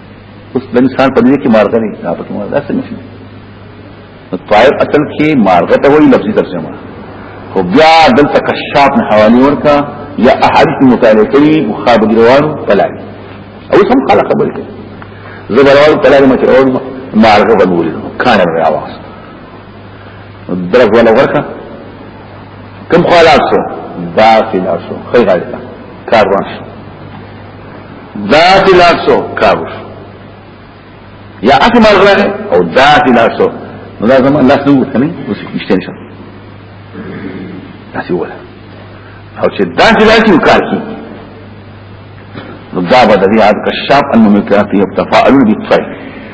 اوس د انسان په دې کې مارغه نه نه پکې مارغه څه نشي نو طائر اصل کې مارغه ته وایي لفظي ترجمه خو بیا دلته کشاف نه حوالی ورکا یا احادیث مطالعه کوي مخابر روان پلان او سم خلق قبول کوي زبروان پلان مچ اول مارغه بنول کان را واس درک ولا ورکا کم خلاصو دا فلاسو خیر غلطه کار وانشو ذات لاسو کاوش یا اسی مرغلانه او ذات لاسو نو دا زمان لاس نو کنه اوس نشته نشه تاسو ولا او چې دا چې لاسي وکړ کی نو دا به د دې عاد کشاف انه ملکات یو تفاعل بالطيب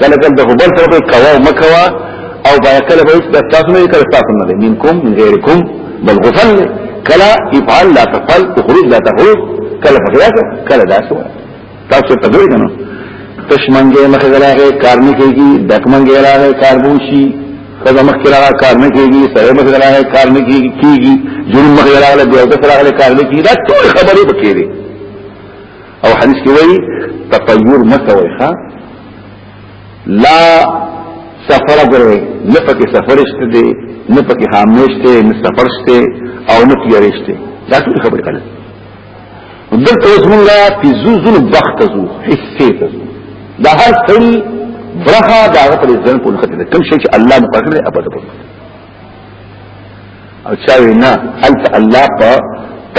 کله کله د غبر سره په کوا او مکوا او بیا کله به د تاسو نه کله تاسو نه منکم من غیرکم بل غفل کلا افعل لا تفعل تخرج لا تخرج کلا فقراك کلا داسو تاسو ته دوی کنه تشمنګه مخه غلاغه کار نه کیږي دکمنګه غلاغه کار بوشي کله مخ غلاغه کار نه کیږي سره مخ غلاغه کار نه کیږي جرم مخ غلاغه بیا د سره غلاغه کار نه کیږي دا ټول خبرې پکې دي او حدیث کې وایي تطیر مکوي ښا لا سفر غره نه پکې سفر شته دي نه پکې حامشته نه سفر شته او نه تیارشته دا ټول خبرې کړل دلته اوس مونږه په زوزن بخت زو حصے ته زو دا هر څل برخه دا غتل ځن په لخت ده کوم شي چې الله مقرره ابدا په او چا وینا الف الله په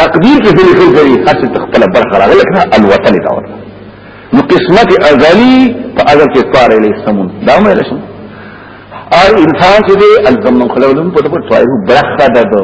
تقدیر کې دې خو دې هر څه تخپل برخه راغله کنه الوطن دا ورته نو قسمت ازلی په اگر کې طار الیه سمون دا مې لشم او انسان چې دې الزمن خلولم په دغه طائر برخه ده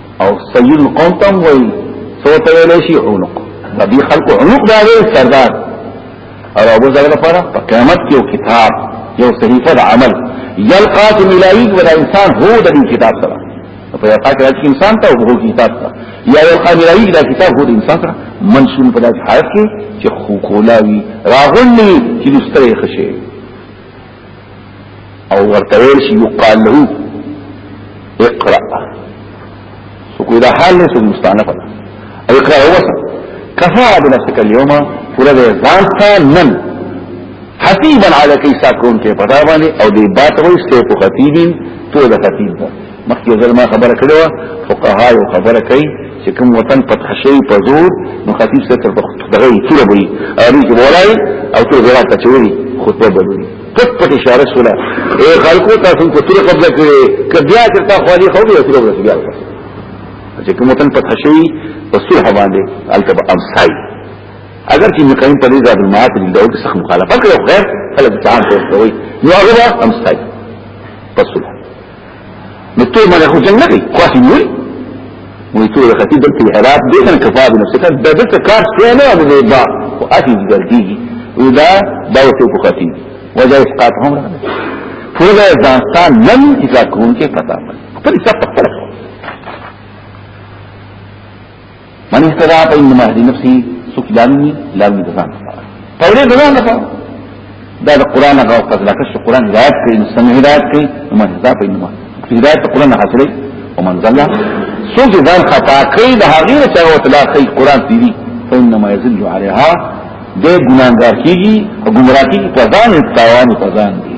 او سید القوم تم وای سو ته ویل شي عنق دې خلق عنق دا دی سردار او ابو ذر لپاره په قیامت کې یو کتاب یو صحیفه د عمل یلقا ملایک ولا انسان هو د کتاب سره په یو کار کې انسان ته وګورو کتاب ته یا یو قامیرایي دا کتاب هو د انسان سره منشون په داسې حالت کې چې خو کولاوي راغلی چې لسترې خشه او ورته ویل شي یقال له اقرا سو کوئی دا حال نه سو مستانفه او اقرا هو سو کفا بنفسك اليوم پورا دې ځان ته نن حسیبا علی کیسا کون کې پتا باندې او دې بات وې ستې په خطیبین تو د خطیب مخکې ځل ما خبره کړې و فقها یو خبره کوي چې کوم وطن فتح شي په زور نو خطیب سره تر دغه تور وي اړي کې ولای او تر غلا ته چوري خطبه بدلي پټ پټ اشاره سره اے خلکو تاسو په تور قبضه کړي کبیا چې تا خو دې خو دې تور قبضه بیا چې کوم وطن فتح شي په صلح باندې التب امسای اگر چې مقیم په دې ځای ما ته دغه څه مخالفت کوي غیر فلک تعال کوي نو هغه امسای په صلح نو ته مله خو څنګه کوي خواسي نیول وي ته د ختی دلته حالات دې کنه کفا به نفسه کړه د دې کار څه نه او دې با او اتی ګرځي ودا دا څه په ختی وجه اسقاط هم راغلی ټول ځانستان نن اذا کوم کې پتا خپل څه خپل من استدعا په ان مهدی نفسي سوک لامي لامي ځان تورې ځان نه دا د قران هغه فضل کش قران هدایت کوي نو سمې هدایت کوي نو من حساب یې نو هدایت قران حاصلې او من ځل سوک ځان خطا کوي د هغه چې او تعالی کوي قران دی فإنما يذل عليها دې ګناګار کیږي او ګمراه کیږي په ځان تاوان په ځان دی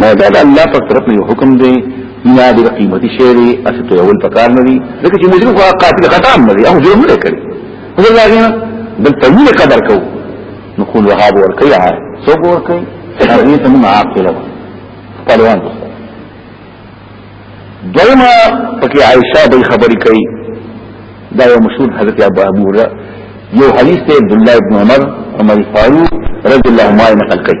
نه دا د الله په طرف نه حکم دی نه د قیمتي شی دی اصل ته اول پکار نه دی ځکه چې مجرم خو قاتل خطا نه دی او جرم نه کوي خو دا غینه بل تمین قدر کو نو قول وهاب ور کوي عار سو ور کوي هغه ته موږ عاقل و پهلوان دویمه پکې عائشہ به خبرې کوي دا یو مشهور حضرت ابو هريره یو حدیث ته عبد الله ابن عمر عمر فاروق رضی الله عنه نقل کوي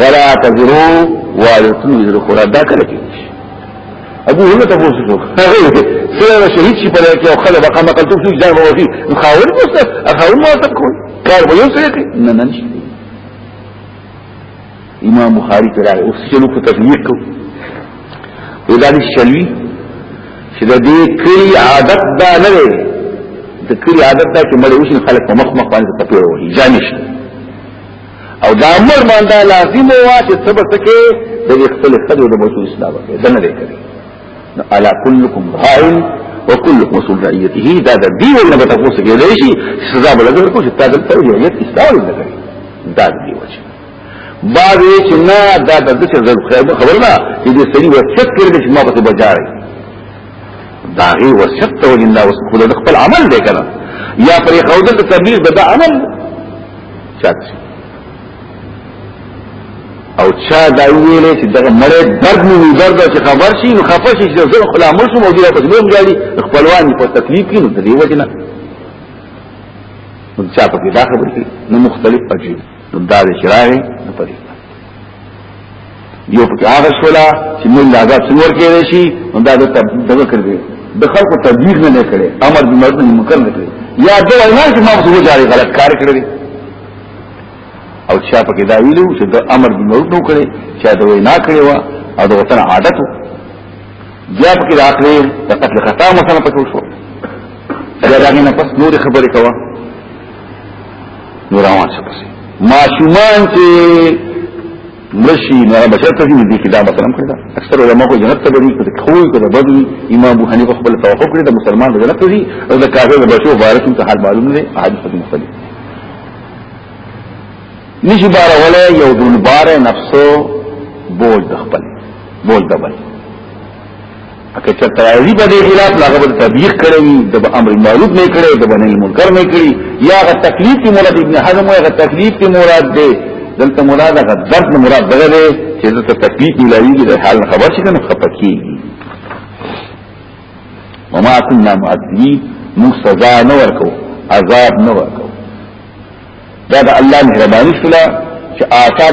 ولا تذرو والتن وزر خورا دا کله کې ابو هله تاسو شو سره شهید شي په لکه او خله بقا ما قلتو شي ځان وفي خاور مستر اخاور ما تکول کار به یو سره کې نه نه نشي امام بخاری پر راغی اوس چې نو په تفسیر کو ودا دي شلوي چې د دې کلی عادت دا نه دی د کلی عادت دا چې مړ وشي خلک په مخ مخ باندې تپیر وهي ځانش او دا امر باندې لازم وا چې سبا سکے د خپل خدو د بچو اسلام کې دنه لري کړی نو الا كلكم راع وكلكم مسؤول رعيته دا د دی ولنه به تاسو کې لري شي سزا بل درکو کو چې تاسو ته رعیت اسلام نه کوي دا دی وجه بعد یې چې نه دا د څه خبر نه چې دې سړي وسط کړی چې ما په بجاره داغي وصیت ته وجه الله وصیت خود خپل عمل دی کنه یا پر خودل ته تبلیغ دا عمل چاک او چا دا ویلې چې دغه مړ درد نو درد چې خبر شي نو خفه شي چې زه خلا مړ شم او دې په دې مګړي خپلوان په تکلیف کې نو دې وجه نه نو چا په دې دا خبرې نو مختلف پټي نو دا شرایع نه پدې یو پکې هغه شولا چې موږ لا ځات څنګه ورکړې شي دا د دغه کړې د خلکو تبلیغ نه کړي امر د مرد نه مکر نه کړي یا دا نه چې ما څه وځاري غلط کار کړی او چا پکې دا ویلو چې د امر د مرد نو کړي چا دا وینا کړی و او د وطن عادت بیا پکې د اخري د قتل خطا مثلا پکې وشو دا دغه نه پس نور خبرې کوه نو روان شه پسې ماشومان چې مرشي نه بشر ته دې دي کتاب سلام کړی دا اکثر علماء کو جنت ته دي کو خوې کو د بدوي امام ابو حنیفه خپل توقف کړی د مسلمان د جنت دي او د کافر د بچو بارک ته حال معلوم دی حدیث په مختلف نشي بار ولا یو دن بار نفسو بوج د خپل بوج د بل اکه چې ترازی په دې خلاف هغه بل تبلیغ کړی د امر معروف نه کړی د بنی منکر نه کړی یا غ تکلیف کی مراد ابن حزم یا غ تکلیف کی مراد دی دلته مراد غ درد نه مراد دغه دی چې د تکلیف ملایږي د حال خبر شي کنه خپکیږي وما كنا معذبين موږ سزا نه ورکو عذاب نه ورکو دا د الله مهرباني شولا چې آثار